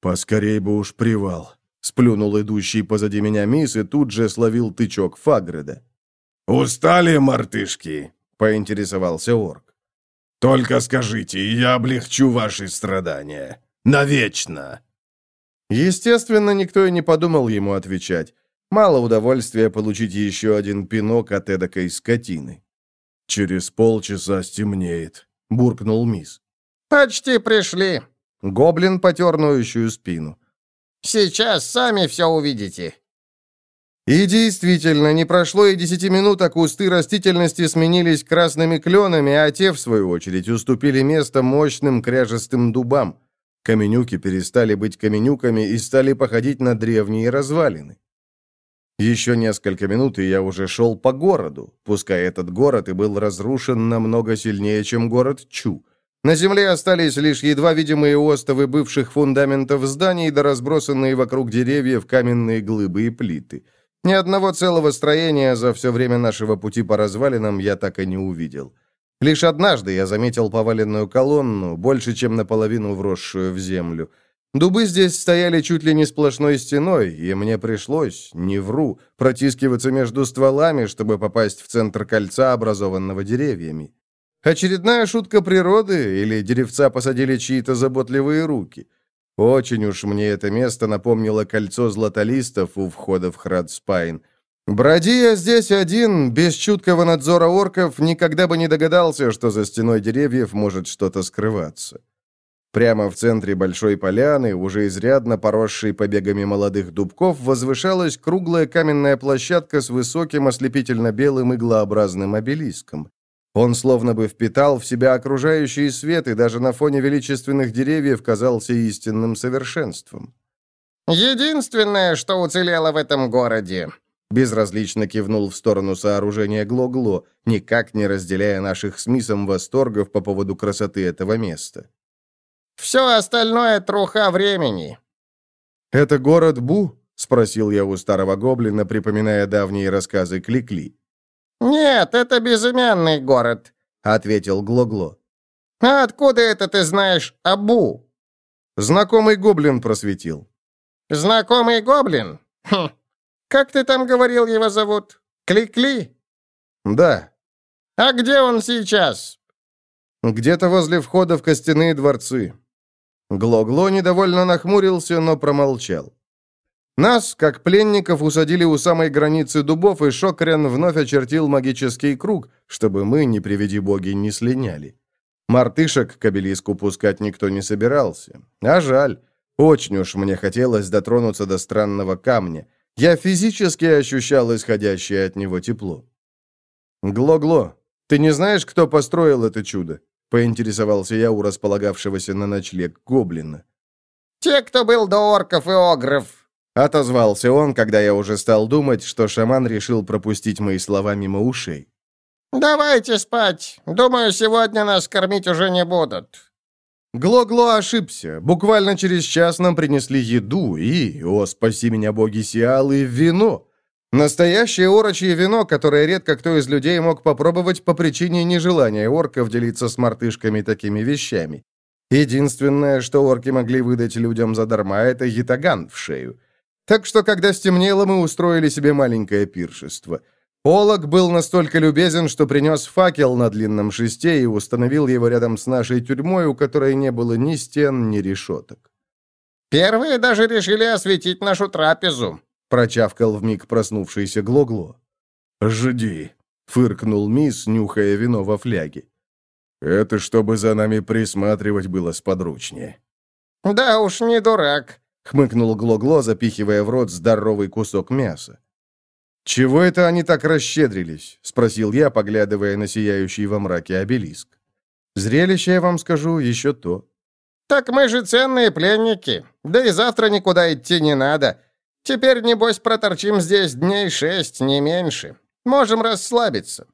«Поскорей бы уж привал», — сплюнул идущий позади меня мисс и тут же словил тычок Фагреда. «Устали, мартышки?» — поинтересовался орк. «Только скажите, и я облегчу ваши страдания». Навечно!» Естественно, никто и не подумал ему отвечать. Мало удовольствия получить еще один пинок от эдакой скотины. «Через полчаса стемнеет», — буркнул мисс. «Почти пришли». Гоблин потер ноющую спину. «Сейчас сами все увидите». И действительно, не прошло и десяти минут, а кусты растительности сменились красными кленами, а те, в свою очередь, уступили место мощным кряжестым дубам. Каменюки перестали быть каменюками и стали походить на древние развалины. Еще несколько минут, и я уже шел по городу, пускай этот город и был разрушен намного сильнее, чем город Чу. На земле остались лишь едва видимые остовы бывших фундаментов зданий да разбросанные вокруг деревьев каменные глыбы и плиты. Ни одного целого строения за все время нашего пути по развалинам я так и не увидел. Лишь однажды я заметил поваленную колонну, больше, чем наполовину вросшую в землю. Дубы здесь стояли чуть ли не сплошной стеной, и мне пришлось, не вру, протискиваться между стволами, чтобы попасть в центр кольца, образованного деревьями. Очередная шутка природы или деревца посадили чьи-то заботливые руки. Очень уж мне это место напомнило кольцо златолистов у входа в Храдспайн — Броди я здесь один, без чуткого надзора орков, никогда бы не догадался, что за стеной деревьев может что-то скрываться. Прямо в центре большой поляны, уже изрядно поросшей побегами молодых дубков, возвышалась круглая каменная площадка с высоким ослепительно-белым иглообразным обелиском. Он словно бы впитал в себя окружающий свет и даже на фоне величественных деревьев казался истинным совершенством. «Единственное, что уцелело в этом городе», Безразлично кивнул в сторону сооружения Гло-Гло, никак не разделяя наших с Мисом восторгов по поводу красоты этого места. «Все остальное труха времени». «Это город Бу?» — спросил я у старого гоблина, припоминая давние рассказы Кликли. «Нет, это безымянный город», — ответил Гло-Гло. «А откуда это ты знаешь о Бу?» Знакомый гоблин просветил. «Знакомый гоблин? Хм, как ты там говорил, его зовут? Кли-Кли?» «Да». «А где он сейчас?» «Где-то возле входа в костяные дворцы». Гло-Гло недовольно нахмурился, но промолчал. Нас, как пленников, усадили у самой границы дубов, и Шокрен вновь очертил магический круг, чтобы мы, не приведи боги, не слиняли. Мартышек к обелиску пускать никто не собирался. А жаль. Очень уж мне хотелось дотронуться до странного камня. Я физически ощущал исходящее от него тепло. «Гло-гло, ты не знаешь, кто построил это чудо?» — поинтересовался я у располагавшегося на ночлег гоблина. «Те, кто был до орков и огров», — отозвался он, когда я уже стал думать, что шаман решил пропустить мои слова мимо ушей. «Давайте спать. Думаю, сегодня нас кормить уже не будут. Гло-Гло ошибся. Буквально через час нам принесли еду и, о, спаси меня боги Сиалы, вино. Настоящее орочье вино, которое редко кто из людей мог попробовать по причине нежелания орков делиться с мартышками такими вещами. Единственное, что орки могли выдать людям задарма, это ятаган в шею. Так что, когда стемнело, мы устроили себе маленькое пиршество. Олог был настолько любезен, что принес факел на длинном шесте и установил его рядом с нашей тюрьмой, у которой не было ни стен, ни решеток. «Первые даже решили осветить нашу трапезу», — прочавкал вмиг проснувшийся Глогло. «Жди», — фыркнул мисс, нюхая вино во фляге. «Это чтобы за нами присматривать было сподручнее». «Да уж, не дурак», — хмыкнул Глогло, запихивая в рот здоровый кусок мяса. «Чего это они так расщедрились?» — спросил я, поглядывая на сияющий во мраке обелиск. «Зрелище, я вам скажу, еще то». «Так мы же ценные пленники. Да и завтра никуда идти не надо. Теперь, небось, проторчим здесь дней шесть, не меньше. Можем расслабиться».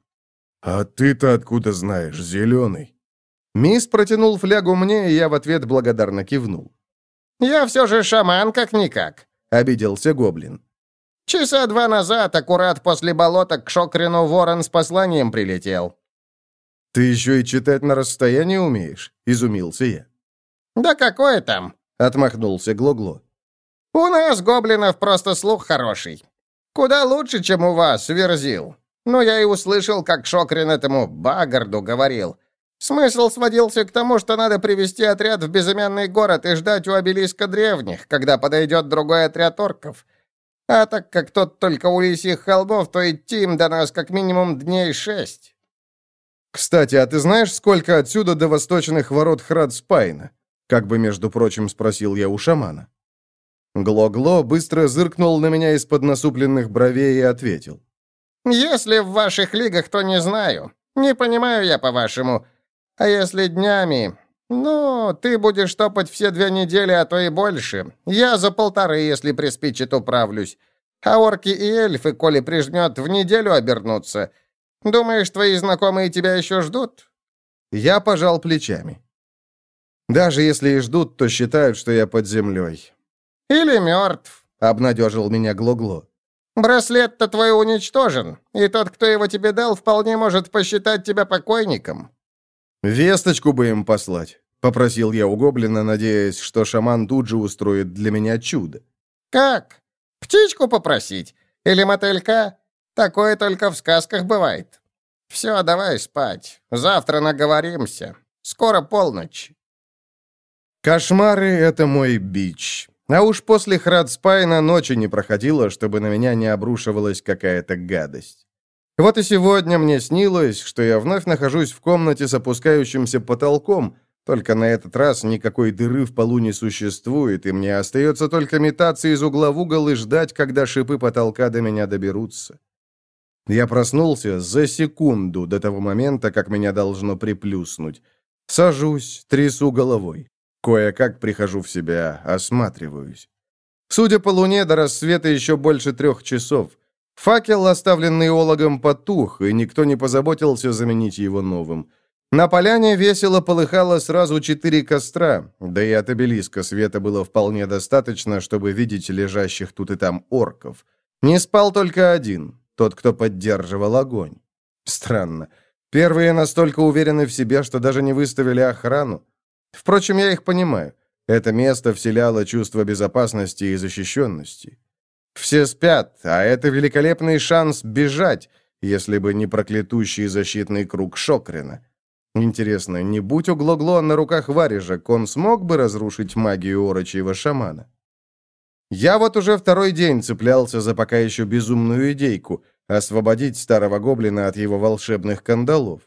«А ты-то откуда знаешь, зеленый?» Мисс протянул флягу мне, и я в ответ благодарно кивнул. «Я все же шаман, как-никак», — обиделся гоблин. Часа два назад, аккурат после болота, к Шокрину ворон с посланием прилетел». «Ты еще и читать на расстоянии умеешь?» — изумился я. «Да какое там?» — отмахнулся Глуглу. «У нас, гоблинов, просто слух хороший. Куда лучше, чем у вас, Верзил. Но я и услышал, как Шокрин этому Багарду говорил. Смысл сводился к тому, что надо привести отряд в безымянный город и ждать у обелиска древних, когда подойдет другой отряд орков. А так как тот только у лисьих холмов, то идти им до нас как минимум дней шесть. «Кстати, а ты знаешь, сколько отсюда до восточных ворот Храдспайна?» Как бы, между прочим, спросил я у шамана. Гло-гло быстро зыркнул на меня из-под насупленных бровей и ответил. «Если в ваших лигах, то не знаю. Не понимаю я, по-вашему. А если днями? Ну, ты будешь топать все две недели, а то и больше. Я за полторы, если приспичит, управлюсь. А орки и эльфы, коли прижмет, в неделю обернутся. Думаешь, твои знакомые тебя еще ждут?» Я пожал плечами. «Даже если и ждут, то считают, что я под землей». «Или мертв», — обнадежил меня Глуглу. «Браслет-то твой уничтожен, и тот, кто его тебе дал, вполне может посчитать тебя покойником». «Весточку бы им послать». — попросил я у гоблина, надеясь, что шаман тут же устроит для меня чудо. «Как? Птичку попросить? Или мотылька? Такое только в сказках бывает. Все, давай спать. Завтра наговоримся. Скоро полночь». Кошмары — это мой бич. А уж после Храдспайна ночи не проходило, чтобы на меня не обрушивалась какая-то гадость. Вот и сегодня мне снилось, что я вновь нахожусь в комнате с опускающимся потолком — только на этот раз никакой дыры в полу не существует, и мне остается только метаться из угла в угол и ждать, когда шипы потолка до меня доберутся. Я проснулся за секунду до того момента, как меня должно приплюснуть. Сажусь, трясу головой. Кое-как прихожу в себя, осматриваюсь. Судя по луне, до рассвета еще больше трех часов. Факел, оставленный ологом, потух, и никто не позаботился заменить его новым. На поляне весело полыхало сразу четыре костра, да и от обелиска света было вполне достаточно, чтобы видеть лежащих тут и там орков. Не спал только один, тот, кто поддерживал огонь. Странно. Первые настолько уверены в себе, что даже не выставили охрану. Впрочем, я их понимаю. Это место вселяло чувство безопасности и защищенности. Все спят, а это великолепный шанс бежать, если бы не проклятущий защитный круг Шокрина. Интересно, не будь у Глогло на руках варежек, он смог бы разрушить магию орочьего шамана? Я вот уже второй день цеплялся за пока еще безумную идейку — освободить старого гоблина от его волшебных кандалов.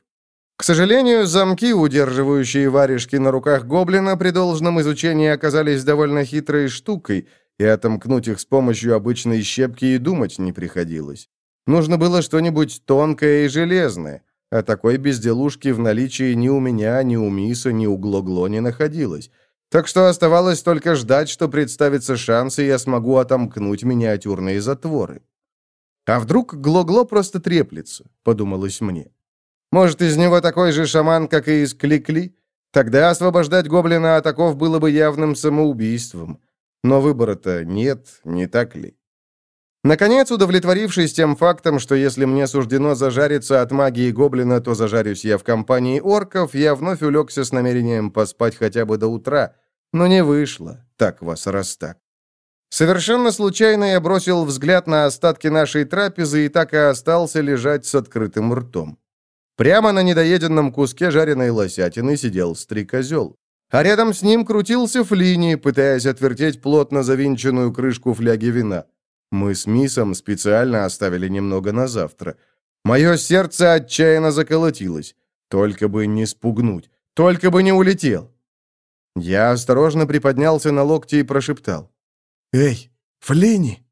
К сожалению, замки, удерживающие варежки на руках гоблина, при должном изучении оказались довольно хитрой штукой, и отомкнуть их с помощью обычной щепки и думать не приходилось. Нужно было что-нибудь тонкое и железное — а такой безделушки в наличии ни у меня, ни у Миса, ни у Глогло не находилось. Так что оставалось только ждать, что представится шанс, и я смогу отомкнуть миниатюрные затворы. «А вдруг Глогло просто треплется?» — подумалось мне. «Может, из него такой же шаман, как и из Кликли? Тогда освобождать гоблина от оков было бы явным самоубийством. Но выбора-то нет, не так ли?» Наконец, удовлетворившись тем фактом, что если мне суждено зажариться от магии гоблина, то зажарюсь я в компании орков, я вновь улегся с намерением поспать хотя бы до утра, но не вышло, так вас раз так. Совершенно случайно я бросил взгляд на остатки нашей трапезы и так и остался лежать с открытым ртом. Прямо на недоеденном куске жареной лосятины сидел стрекозел. А рядом с ним крутился Флини, пытаясь отвертеть плотно завинченную крышку фляги вина. Мы с Мисом специально оставили немного на завтра. Мое сердце отчаянно заколотилось. Только бы не спугнуть, только бы не улетел. Я осторожно приподнялся на локти и прошептал. «Эй, Флини!»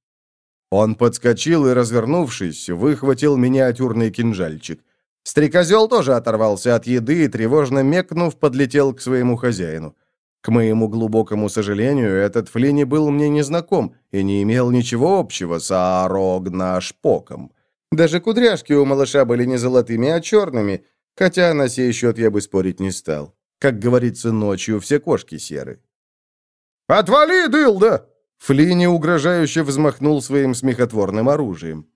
Он подскочил и, развернувшись, выхватил миниатюрный кинжальчик. Стрекозел тоже оторвался от еды и, тревожно мекнув, подлетел к своему хозяину. К моему глубокому сожалению, этот Флини был мне незнаком и не имел ничего общего с Аарогнашпоком. Даже кудряшки у малыша были не золотыми, а черными, хотя на сей счет я бы спорить не стал. Как говорится, ночью все кошки серы. «Отвали, дылда!» Флини угрожающе взмахнул своим смехотворным оружием.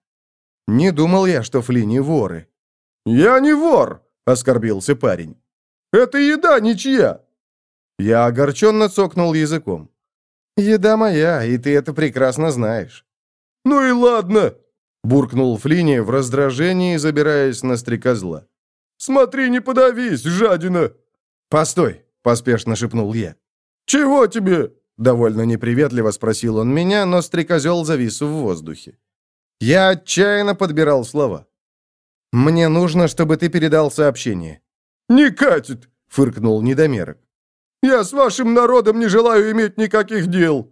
Не думал я, что Флини воры. «Я не вор!» — оскорбился парень. «Это еда ничья!» Я огорченно цокнул языком. «Еда моя, и ты это прекрасно знаешь». «Ну и ладно!» — буркнул Флини в раздражении, забираясь на стрекозла. «Смотри, не подавись, жадина!» «Постой!» — поспешно шепнул я. «Чего тебе?» — довольно неприветливо спросил он меня, но стрекозел завис в воздухе. Я отчаянно подбирал слова. «Мне нужно, чтобы ты передал сообщение». «Не катит!» — фыркнул недомерок. «Я с вашим народом не желаю иметь никаких дел».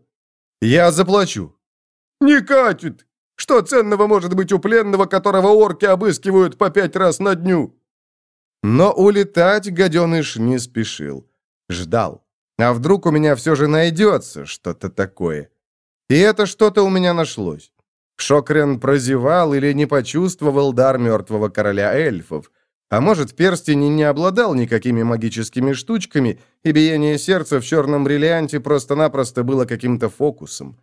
«Я заплачу». «Не катит! Что ценного может быть у пленного, которого орки обыскивают по пять раз на дню?» Но улетать гаденыш не спешил. Ждал. А вдруг у меня все же найдется что-то такое? И это что-то у меня нашлось. Шокрен прозевал или не почувствовал дар мертвого короля эльфов. А может, перстень не обладал никакими магическими штучками, и биение сердца в черном бриллианте просто-напросто было каким-то фокусом.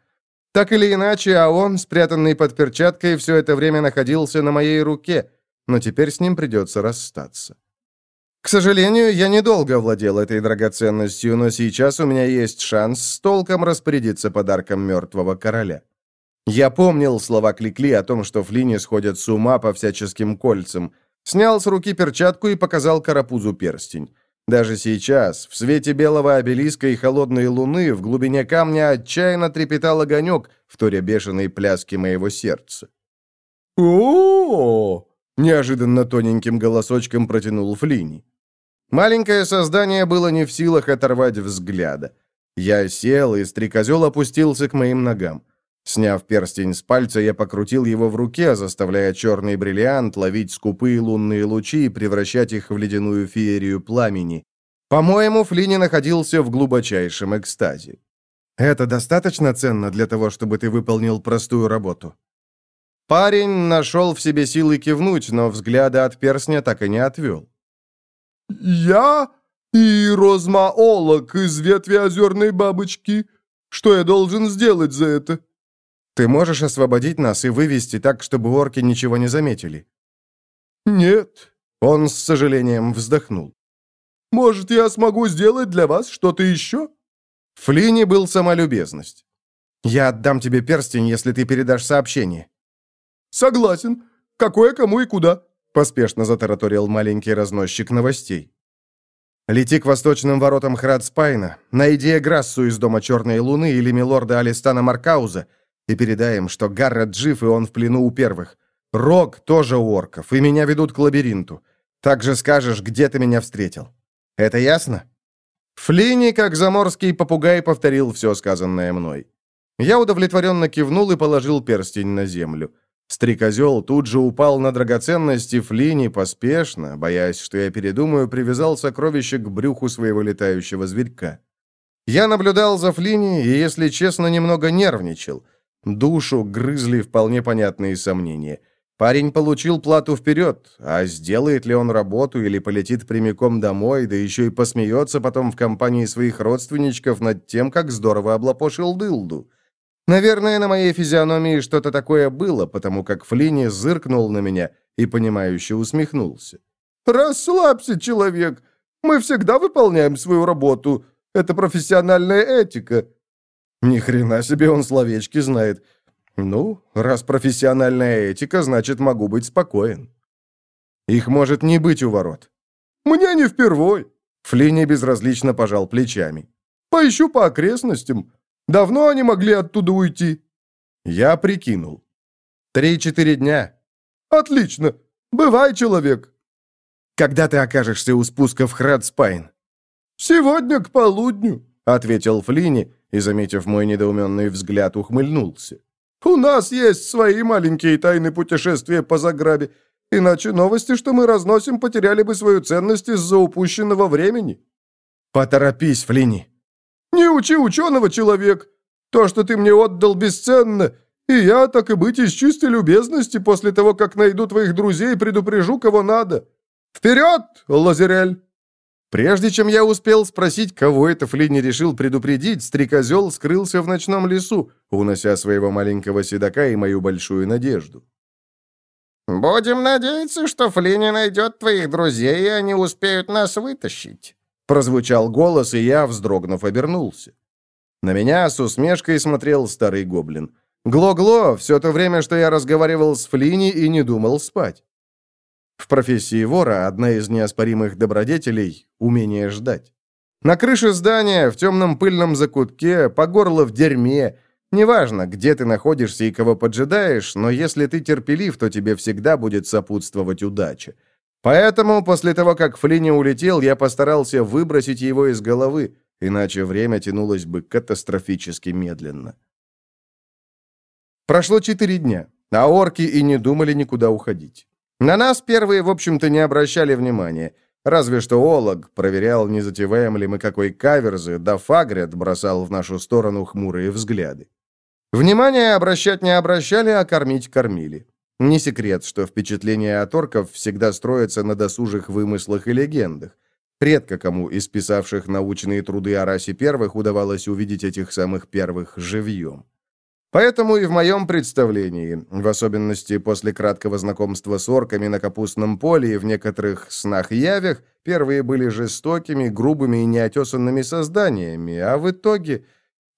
Так или иначе, а он, спрятанный под перчаткой, все это время находился на моей руке, но теперь с ним придется расстаться. К сожалению, я недолго владел этой драгоценностью, но сейчас у меня есть шанс с толком распорядиться подарком мертвого короля. Я помнил слова Кликли о том, что Флини сходят с ума по всяческим кольцам. Снял с руки перчатку и показал Карапузу перстень. Даже сейчас, в свете белого обелиска и холодной луны, в глубине камня отчаянно трепетал огонек, в торе бешеной пляски моего сердца. о, неожиданно тоненьким голосочком протянул Флини. Маленькое создание было не в силах оторвать взгляда. Я сел, и стрекозел опустился к моим ногам. Сняв перстень с пальца, я покрутил его в руке, заставляя черный бриллиант ловить скупые лунные лучи и превращать их в ледяную феерию пламени. По-моему, Флини находился в глубочайшем экстазе. «Это достаточно ценно для того, чтобы ты выполнил простую работу?» Парень нашел в себе силы кивнуть, но взгляда от перстня так и не отвел. «Я и Розмаолог из ветви озерной бабочки. Что я должен сделать за это?» «Ты можешь освободить нас и вывести так, чтобы орки ничего не заметили?» «Нет», — он с сожалением вздохнул. «Может, я смогу сделать для вас что-то еще?» Флини был самолюбезность. «Я отдам тебе перстень, если ты передашь сообщение». «Согласен. Какое, кому и куда?» — поспешно затараторил маленький разносчик новостей. «Лети к восточным воротам Храдспайна, найди Эграссу из Дома Черной Луны или милорда Алистана Маркауза и передай им, что Гаррет жив и он в плену у первых. Рог тоже у орков, и меня ведут к лабиринту. Также скажешь, где ты меня встретил. Это ясно?» Флини, как заморский попугай, повторил все сказанное мной. Я удовлетворенно кивнул и положил перстень на землю. Стрекозел тут же упал на драгоценности Флини поспешно, боясь, что я передумаю, привязал сокровище к брюху своего летающего зверька. Я наблюдал за Флини и, если честно, немного нервничал. Душу грызли вполне понятные сомнения. Парень получил плату вперед, а сделает ли он работу или полетит прямиком домой, да еще и посмеется потом в компании своих родственничков над тем, как здорово облапошил дылду. Наверное, на моей физиономии что-то такое было, потому как Флини зыркнул на меня и, понимающе усмехнулся. «Расслабься, человек. Мы всегда выполняем свою работу. Это профессиональная этика». Ни хрена себе он словечки знает. Ну, раз профессиональная этика, значит, могу быть спокоен. Их может не быть у ворот. Мне не впервой. Флини безразлично пожал плечами. Поищу по окрестностям. Давно они могли оттуда уйти. Я прикинул. Три-четыре дня. Отлично. Бывай, человек. Когда ты окажешься у спуска в Храдспайн? Сегодня к полудню, ответил Флини и, заметив мой недоуменный взгляд, ухмыльнулся. «У нас есть свои маленькие тайны путешествия по Заграбе, иначе новости, что мы разносим, потеряли бы свою ценность из-за упущенного времени». «Поторопись, Флини». «Не учи ученого, человек. То, что ты мне отдал, бесценно, и я, так и быть, из чистой любезности после того, как найду твоих друзей, предупрежу, кого надо. Вперед, Лазерель!» Прежде чем я успел спросить, кого это Флини решил предупредить, стрекозел скрылся в ночном лесу, унося своего маленького седока и мою большую надежду. «Будем надеяться, что Флини найдет твоих друзей, и они успеют нас вытащить», прозвучал голос, и я, вздрогнув, обернулся. На меня с усмешкой смотрел старый гоблин. Гло-гло, все то время, что я разговаривал с Флини и не думал спать. В профессии вора одна из неоспоримых добродетелей — умение ждать. На крыше здания, в темном пыльном закутке, по горло в дерьме. Неважно, где ты находишься и кого поджидаешь, но если ты терпелив, то тебе всегда будет сопутствовать удача. Поэтому, после того, как Флини улетел, я постарался выбросить его из головы, иначе время тянулось бы катастрофически медленно. Прошло четыре дня, а орки и не думали никуда уходить. На нас первые, в общем-то, не обращали внимания. Разве что Олог проверял, не затеваем ли мы какой каверзы, да Фагрет бросал в нашу сторону хмурые взгляды. Внимание обращать не обращали, а кормить кормили. Не секрет, что впечатления от орков всегда строятся на досужих вымыслах и легендах. Редко кому из писавших научные труды о расе первых удавалось увидеть этих самых первых живьем. Поэтому и в моем представлении, в особенности после краткого знакомства с орками на капустном поле и в некоторых снах-явях, первые были жестокими, грубыми и неотесанными созданиями, а в итоге...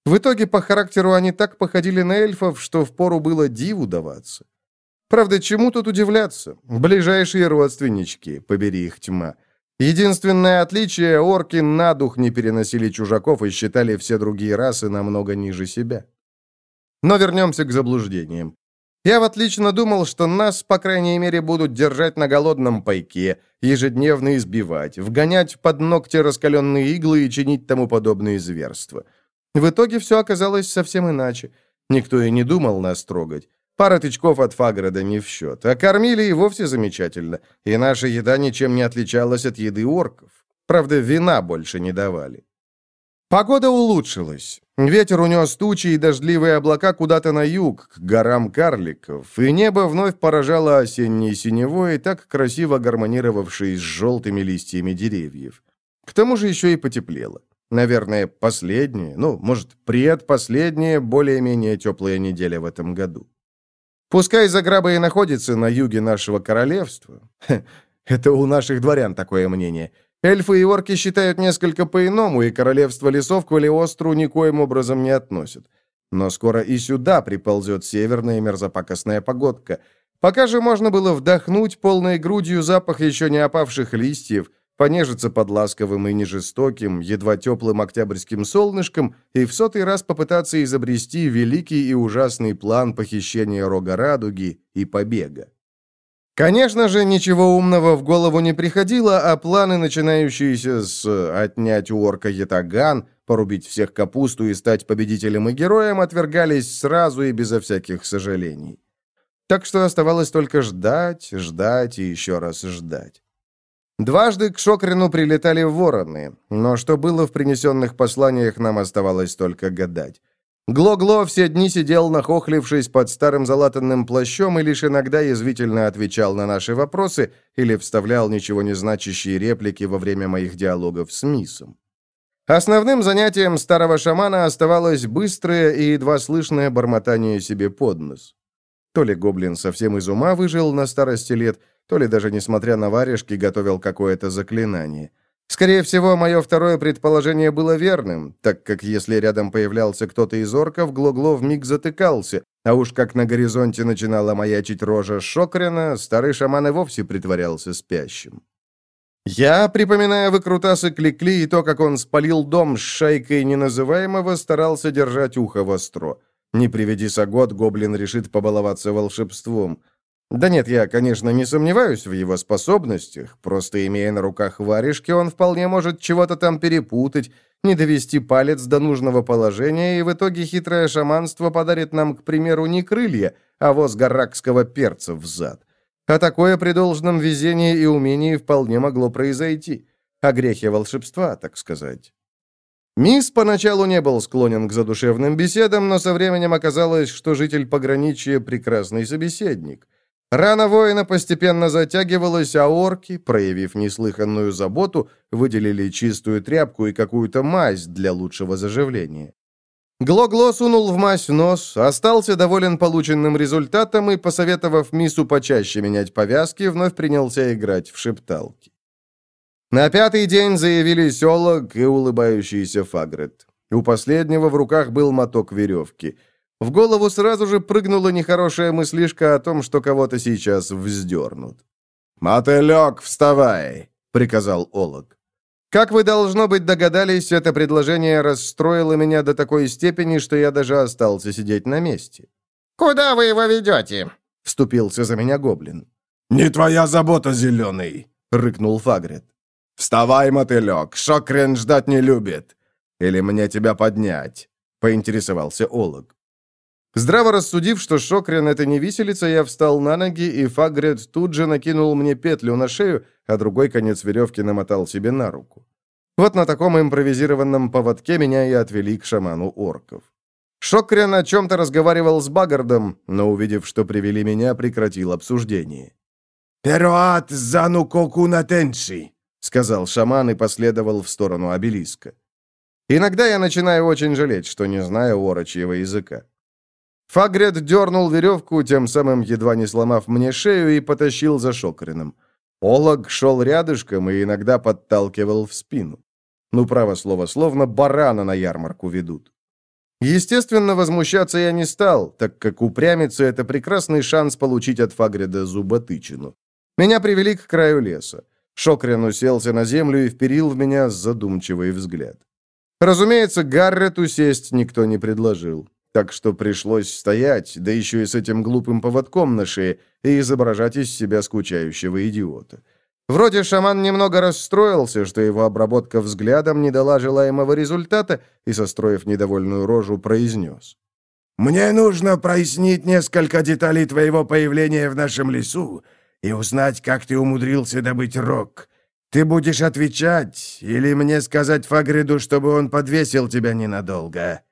В итоге по характеру они так походили на эльфов, что впору было диву даваться. Правда, чему тут удивляться? Ближайшие родственнички, побери их тьма. Единственное отличие — орки на дух не переносили чужаков и считали все другие расы намного ниже себя. Но вернемся к заблуждениям. Я вот лично думал, что нас, по крайней мере, будут держать на голодном пайке, ежедневно избивать, вгонять под ногти раскаленные иглы и чинить тому подобные зверства. В итоге все оказалось совсем иначе. Никто и не думал нас трогать. Пара тычков от Фаграда не в счет. А кормили и вовсе замечательно. И наша еда ничем не отличалась от еды орков. Правда, вина больше не давали. Погода улучшилась. Ветер унес тучи и дождливые облака куда-то на юг, к горам карликов, и небо вновь поражало осенней синевой, так красиво гармонировавшей с желтыми листьями деревьев. К тому же еще и потеплело. Наверное, последняя, ну, может, предпоследняя, более-менее теплая неделя в этом году. Пускай Заграба и находится на юге нашего королевства. это у наших дворян такое мнение – Эльфы и орки считают несколько по-иному, и королевство лесов к Валиостру никоим образом не относят. Но скоро и сюда приползет северная мерзопакостная погодка. Пока же можно было вдохнуть полной грудью запах еще не опавших листьев, понежиться под ласковым и нежестоким, едва теплым октябрьским солнышком и в сотый раз попытаться изобрести великий и ужасный план похищения рога радуги и побега. Конечно же, ничего умного в голову не приходило, а планы, начинающиеся с «отнять у орка ятаган», порубить всех капусту и стать победителем и героем, отвергались сразу и безо всяких сожалений. Так что оставалось только ждать, ждать и еще раз ждать. Дважды к Шокрину прилетали вороны, но что было в принесенных посланиях, нам оставалось только гадать. Гло-гло все дни сидел, нахохлившись под старым залатанным плащом и лишь иногда язвительно отвечал на наши вопросы или вставлял ничего не значащие реплики во время моих диалогов с Миссом. Основным занятием старого шамана оставалось быстрое и едва слышное бормотание себе под нос. То ли гоблин совсем из ума выжил на старости лет, то ли даже, несмотря на варежки, готовил какое-то заклинание – Скорее всего, мое второе предположение было верным, так как если рядом появлялся кто-то из орков, Глогло вмиг затыкался, а уж как на горизонте начинала маячить рожа Шокрена, старый шаман и вовсе притворялся спящим. Я, припоминая выкрутасы Кликли и то, как он спалил дом с шайкой неназываемого, старался держать ухо востро. Не приведи сагод, гоблин решит побаловаться волшебством. Да нет, я, конечно, не сомневаюсь в его способностях, просто имея на руках варежки, он вполне может чего-то там перепутать, не довести палец до нужного положения, и в итоге хитрое шаманство подарит нам, к примеру, не крылья, а воз гаракского перца в зад. А такое при должном везении и умении вполне могло произойти. О грехе волшебства, так сказать. Мисс поначалу не был склонен к задушевным беседам, но со временем оказалось, что житель пограничья – прекрасный собеседник. Рана воина постепенно затягивалась, а орки, проявив неслыханную заботу, выделили чистую тряпку и какую-то мазь для лучшего заживления. Глогло сунул в мазь нос, остался доволен полученным результатом и, посоветовав Мису почаще менять повязки, вновь принялся играть в шепталки. На пятый день заявились Олог и улыбающийся Фагрет. У последнего в руках был моток веревки – в голову сразу же прыгнула нехорошая мыслишка о том, что кого-то сейчас вздернут. «Мотылек, вставай!» — приказал Олог. Как вы, должно быть, догадались, это предложение расстроило меня до такой степени, что я даже остался сидеть на месте. «Куда вы его ведете?» — вступился за меня гоблин. «Не твоя забота, зеленый!» — рыкнул Фагрет. «Вставай, мотылек, Шокрен ждать не любит. Или мне тебя поднять?» — поинтересовался Олог. Здраво рассудив, что Шокрен — это не виселица, я встал на ноги, и Фагрет тут же накинул мне петлю на шею, а другой конец веревки намотал себе на руку. Вот на таком импровизированном поводке меня и отвели к шаману орков. Шокрен о чем-то разговаривал с Багардом, но, увидев, что привели меня, прекратил обсуждение. «Перуат зану коку на тенши», — сказал шаман и последовал в сторону обелиска. Иногда я начинаю очень жалеть, что не знаю орочьего языка. Фагрет дернул веревку, тем самым едва не сломав мне шею, и потащил за Шокриным. Олог шел рядышком и иногда подталкивал в спину. Ну, право слово, словно барана на ярмарку ведут. Естественно, возмущаться я не стал, так как упрямиться — это прекрасный шанс получить от Фагреда зуботычину. Меня привели к краю леса. Шокрин уселся на землю и вперил в меня задумчивый взгляд. Разумеется, Гаррету сесть никто не предложил так что пришлось стоять, да еще и с этим глупым поводком на шее, и изображать из себя скучающего идиота. Вроде шаман немного расстроился, что его обработка взглядом не дала желаемого результата, и, состроив недовольную рожу, произнес. «Мне нужно прояснить несколько деталей твоего появления в нашем лесу и узнать, как ты умудрился добыть рог. Ты будешь отвечать, или мне сказать Фагриду, чтобы он подвесил тебя ненадолго?»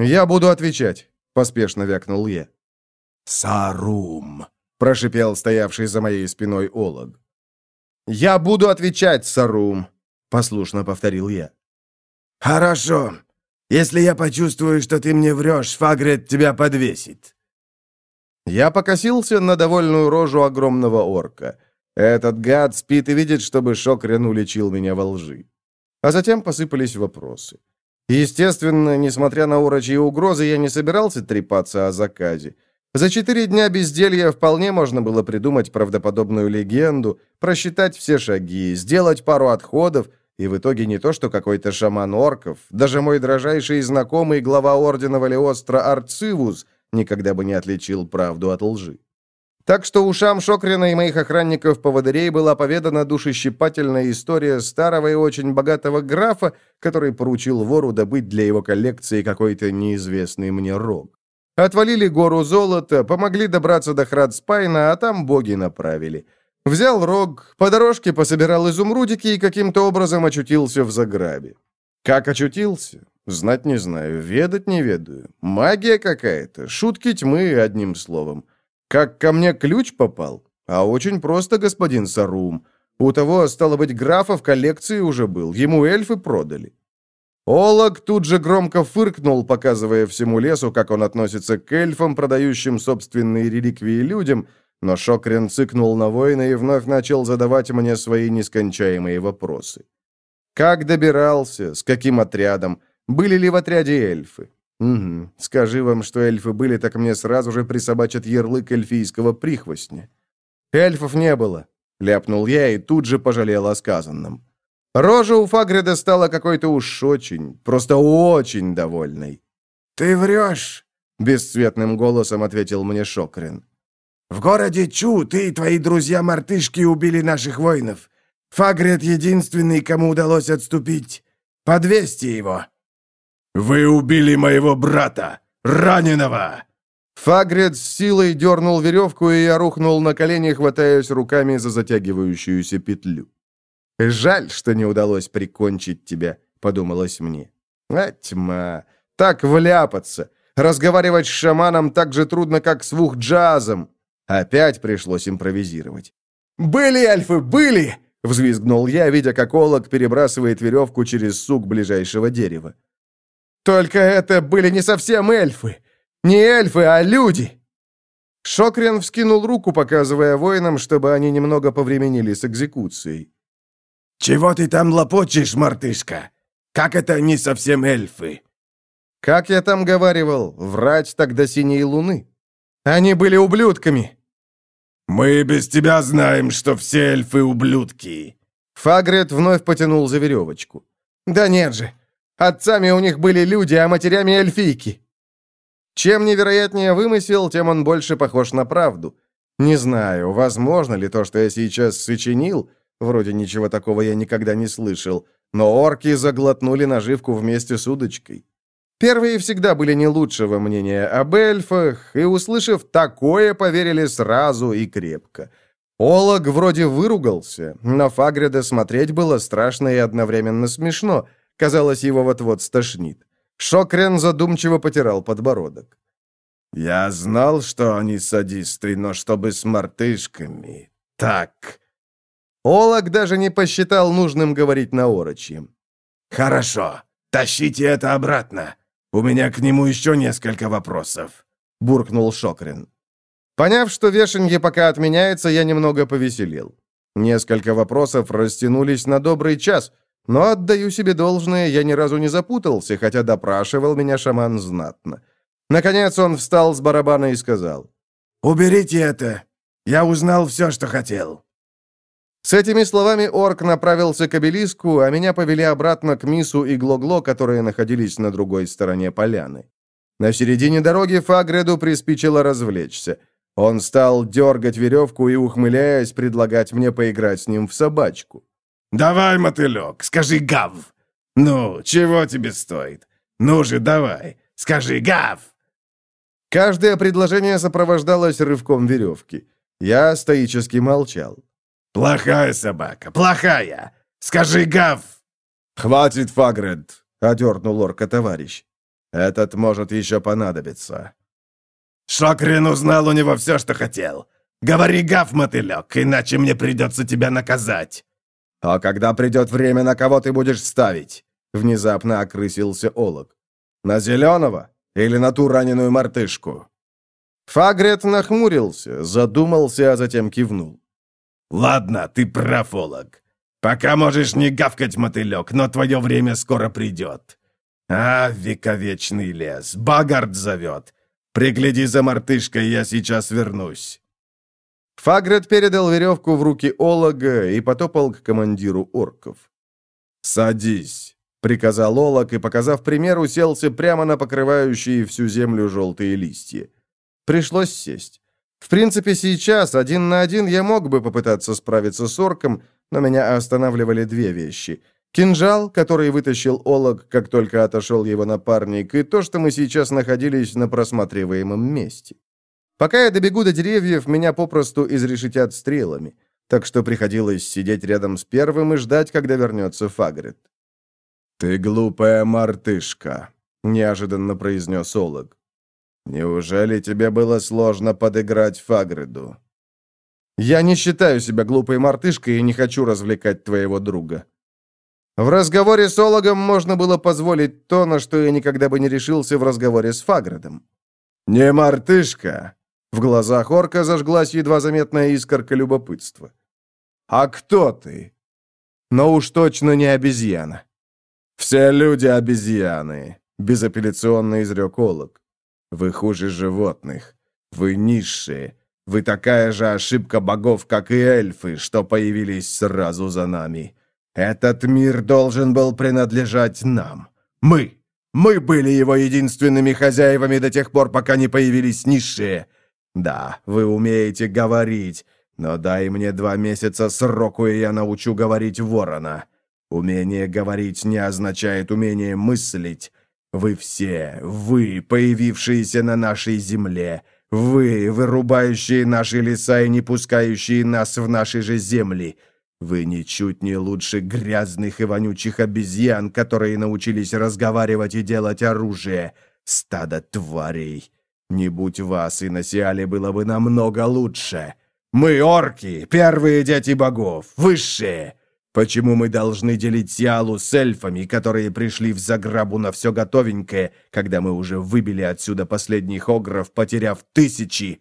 «Я буду отвечать», — поспешно вякнул я. «Сарум», — прошипел стоявший за моей спиной Олог. «Я буду отвечать, Сарум», — послушно повторил я. «Хорошо. Если я почувствую, что ты мне врешь, Фагрет тебя подвесит». Я покосился на довольную рожу огромного орка. Этот гад спит и видит, чтобы Шокрен уличил меня во лжи. А затем посыпались вопросы. Естественно, несмотря на урочьи угрозы, я не собирался трепаться о заказе. За четыре дня безделья вполне можно было придумать правдоподобную легенду, просчитать все шаги, сделать пару отходов, и в итоге не то, что какой-то шаман орков, даже мой дрожайший знакомый глава ордена Валиостро Арцивус никогда бы не отличил правду от лжи. Так что ушам Шокрина и моих охранников-поводырей была поведана душещипательная история старого и очень богатого графа, который поручил вору добыть для его коллекции какой-то неизвестный мне рог. Отвалили гору золота, помогли добраться до Храдспайна, а там боги направили. Взял рог, по дорожке пособирал изумрудики и каким-то образом очутился в заграбе. Как очутился? Знать не знаю, ведать не ведаю. Магия какая-то, шутки тьмы, одним словом. Как ко мне ключ попал? А очень просто, господин Сарум. У того, стало быть, графа в коллекции уже был. Ему эльфы продали. Олог тут же громко фыркнул, показывая всему лесу, как он относится к эльфам, продающим собственные реликвии людям, но Шокрен цыкнул на воина и вновь начал задавать мне свои нескончаемые вопросы. Как добирался, с каким отрядом, были ли в отряде эльфы. Угу. Скажи вам, что эльфы были, так мне сразу же присобачат ярлык эльфийского прихвостня. Эльфов не было, ляпнул я и тут же пожалел о сказанном. Рожа у Фагреда стала какой-то уж очень, просто очень довольной. «Ты врешь!» — бесцветным голосом ответил мне Шокрин. «В городе Чу ты и твои друзья-мартышки убили наших воинов. Фагрет единственный, кому удалось отступить. Подвесьте его!» «Вы убили моего брата, раненого!» Фагрет с силой дернул веревку, и я рухнул на колени, хватаясь руками за затягивающуюся петлю. «Жаль, что не удалось прикончить тебя», — подумалось мне. «А тьма! Так вляпаться! Разговаривать с шаманом так же трудно, как с вух-джазом!» Опять пришлось импровизировать. «Были эльфы, были!» — взвизгнул я, видя, как Олог перебрасывает веревку через сук ближайшего дерева. «Только это были не совсем эльфы! Не эльфы, а люди!» Шокрен вскинул руку, показывая воинам, чтобы они немного повременили с экзекуцией. «Чего ты там лопочешь, мартышка? Как это не совсем эльфы?» «Как я там говаривал, врать тогда синей луны. Они были ублюдками!» «Мы без тебя знаем, что все эльфы ублюдки!» Фагрет вновь потянул за веревочку. «Да нет же! Отцами у них были люди, а матерями эльфийки!» Чем невероятнее вымысел, тем он больше похож на правду. Не знаю, возможно ли то, что я сейчас сочинил, Вроде ничего такого я никогда не слышал. Но орки заглотнули наживку вместе с удочкой. Первые всегда были не лучшего мнения об эльфах, и, услышав такое, поверили сразу и крепко. Олог вроде выругался, но Фагреда смотреть было страшно и одновременно смешно. Казалось, его вот-вот стошнит. Шокрен задумчиво потирал подбородок. «Я знал, что они садисты, но чтобы с мартышками. Так, Олаг даже не посчитал нужным говорить на орочьем. «Хорошо, тащите это обратно. У меня к нему еще несколько вопросов», — буркнул Шокрин. Поняв, что вешанье пока отменяется, я немного повеселил. Несколько вопросов растянулись на добрый час, но, отдаю себе должное, я ни разу не запутался, хотя допрашивал меня шаман знатно. Наконец он встал с барабана и сказал. «Уберите это. Я узнал все, что хотел». С этими словами орк направился к обелиску, а меня повели обратно к Мису и Глогло, которые находились на другой стороне поляны. На середине дороги Фагреду приспичило развлечься. Он стал дергать веревку и, ухмыляясь, предлагать мне поиграть с ним в собачку. «Давай, мотылек, скажи гав!» «Ну, чего тебе стоит? Ну же, давай, скажи гав!» Каждое предложение сопровождалось рывком веревки. Я стоически молчал. «Плохая собака, плохая! Скажи гав!» «Хватит, Фагред!» — одернул орка товарищ. «Этот может еще понадобиться». «Шокрин узнал у него все, что хотел. Говори гав, мотылек, иначе мне придется тебя наказать». «А когда придет время, на кого ты будешь ставить?» Внезапно окрысился Олог. «На зеленого или на ту раненую мартышку?» Фагрет нахмурился, задумался, а затем кивнул. «Ладно, ты прав, Олог. Пока можешь не гавкать, мотылек, но твое время скоро придет. А, вековечный лес, Багард зовет. Пригляди за мартышкой, я сейчас вернусь». Фагрет передал веревку в руки Олога и потопал к командиру орков. «Садись», — приказал Олог и, показав пример, уселся прямо на покрывающие всю землю желтые листья. Пришлось сесть. В принципе, сейчас, один на один, я мог бы попытаться справиться с орком, но меня останавливали две вещи. Кинжал, который вытащил Олог, как только отошел его напарник, и то, что мы сейчас находились на просматриваемом месте. Пока я добегу до деревьев, меня попросту изрешетят стрелами, так что приходилось сидеть рядом с первым и ждать, когда вернется Фагрет. «Ты глупая мартышка», — неожиданно произнес Олог. Неужели тебе было сложно подыграть Фагреду? Я не считаю себя глупой мартышкой и не хочу развлекать твоего друга. В разговоре с Ологом можно было позволить то, на что я никогда бы не решился в разговоре с Фагредом. «Не мартышка!» В глазах орка зажглась едва заметная искорка любопытства. «А кто ты?» Но уж точно не обезьяна. «Все люди обезьяны», — безапелляционно изрек Олог. «Вы хуже животных. Вы низшие. Вы такая же ошибка богов, как и эльфы, что появились сразу за нами. Этот мир должен был принадлежать нам. Мы. Мы были его единственными хозяевами до тех пор, пока не появились низшие. Да, вы умеете говорить, но дай мне два месяца сроку, и я научу говорить ворона. Умение говорить не означает умение мыслить. Вы все, вы, появившиеся на нашей земле, вы, вырубающие наши леса и не пускающие нас в наши же земли, вы ничуть не лучше грязных и вонючих обезьян, которые научились разговаривать и делать оружие. Стадо тварей. Не будь вас, и на Сиале было бы намного лучше. Мы орки, первые дети богов, высшие. Почему мы должны делить Сиалу с эльфами, которые пришли в Заграбу на все готовенькое, когда мы уже выбили отсюда последних огров, потеряв тысячи?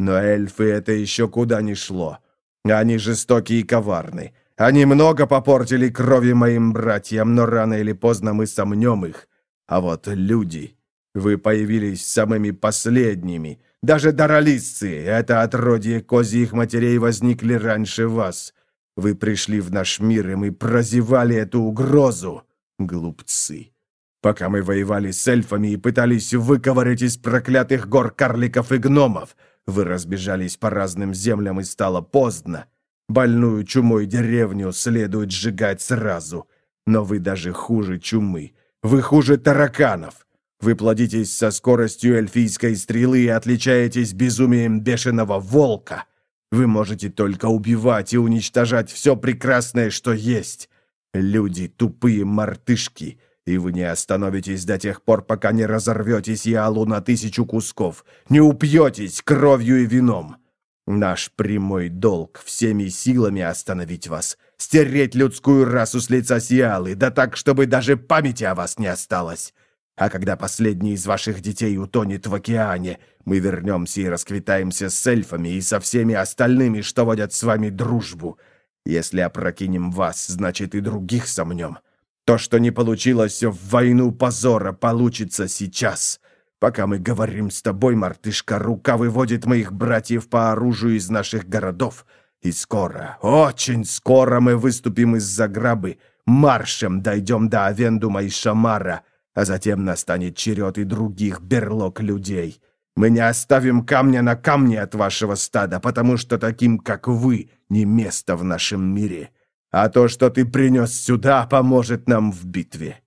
Но эльфы это еще куда ни шло. Они жестоки и коварны. Они много попортили крови моим братьям, но рано или поздно мы сомнем их. А вот люди... Вы появились самыми последними. Даже даролисцы, это отродье козьих матерей, возникли раньше вас. Вы пришли в наш мир, и мы прозевали эту угрозу, глупцы. Пока мы воевали с эльфами и пытались выковырять из проклятых гор карликов и гномов, вы разбежались по разным землям, и стало поздно. Больную чумой деревню следует сжигать сразу. Но вы даже хуже чумы. Вы хуже тараканов. Вы плодитесь со скоростью эльфийской стрелы и отличаетесь безумием бешеного волка. Вы можете только убивать и уничтожать все прекрасное, что есть. Люди — тупые мартышки, и вы не остановитесь до тех пор, пока не разорвете Сиалу на тысячу кусков, не упьетесь кровью и вином. Наш прямой долг — всеми силами остановить вас, стереть людскую расу с лица Сиалы, да так, чтобы даже памяти о вас не осталось. А когда последний из ваших детей утонет в океане, мы вернемся и расквитаемся с эльфами и со всеми остальными, что водят с вами дружбу. Если опрокинем вас, значит и других сомнем. То, что не получилось в войну позора, получится сейчас. Пока мы говорим с тобой, мартышка, рука выводит моих братьев по оружию из наших городов. И скоро, очень скоро мы выступим из-за грабы, маршем дойдем до Авендума и Шамара, а затем настанет черед и других берлог людей. Мы не оставим камня на камне от вашего стада, потому что таким, как вы, не место в нашем мире. А то, что ты принес сюда, поможет нам в битве».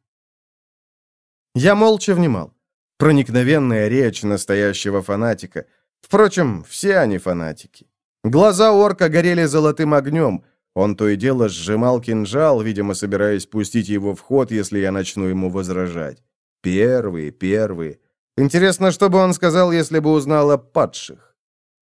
Я молча внимал. Проникновенная речь настоящего фанатика. Впрочем, все они фанатики. Глаза орка горели золотым огнем. Он то и дело сжимал кинжал, видимо, собираясь пустить его в ход, если я начну ему возражать. Первые, первые. Интересно, что бы он сказал, если бы узнал о падших?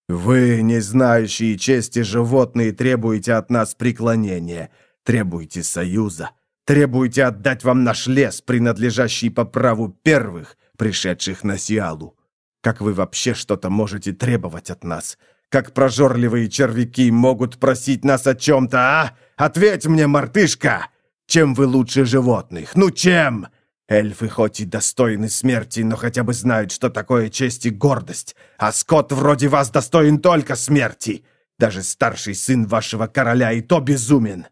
«Вы, не знающие чести животные, требуете от нас преклонения, требуете союза, требуете отдать вам наш лес, принадлежащий по праву первых, пришедших на Сиалу. Как вы вообще что-то можете требовать от нас? Как прожорливые червяки могут просить нас о чем-то, а? Ответь мне, мартышка! Чем вы лучше животных? Ну чем? Эльфы хоть и достойны смерти, но хотя бы знают, что такое честь и гордость. А скот вроде вас достоин только смерти. Даже старший сын вашего короля и то безумен».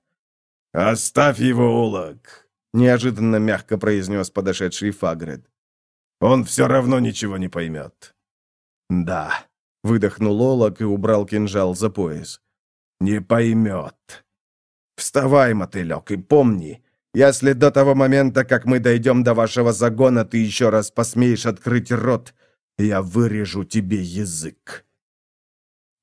«Оставь его, Улак», — неожиданно мягко произнес подошедший Фагред. «Он все равно ничего не поймет». «Да», — выдохнул Олак и убрал кинжал за пояс. «Не поймет. Вставай, мотылек, и помни, если до того момента, как мы дойдем до вашего загона, ты еще раз посмеешь открыть рот, я вырежу тебе язык».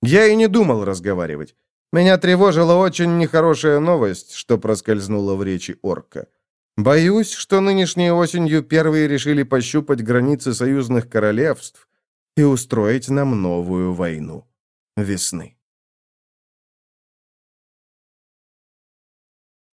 Я и не думал разговаривать. Меня тревожила очень нехорошая новость, что проскользнула в речи орка. Боюсь, что нынешней осенью первые решили пощупать границы союзных королевств и устроить нам новую войну весны.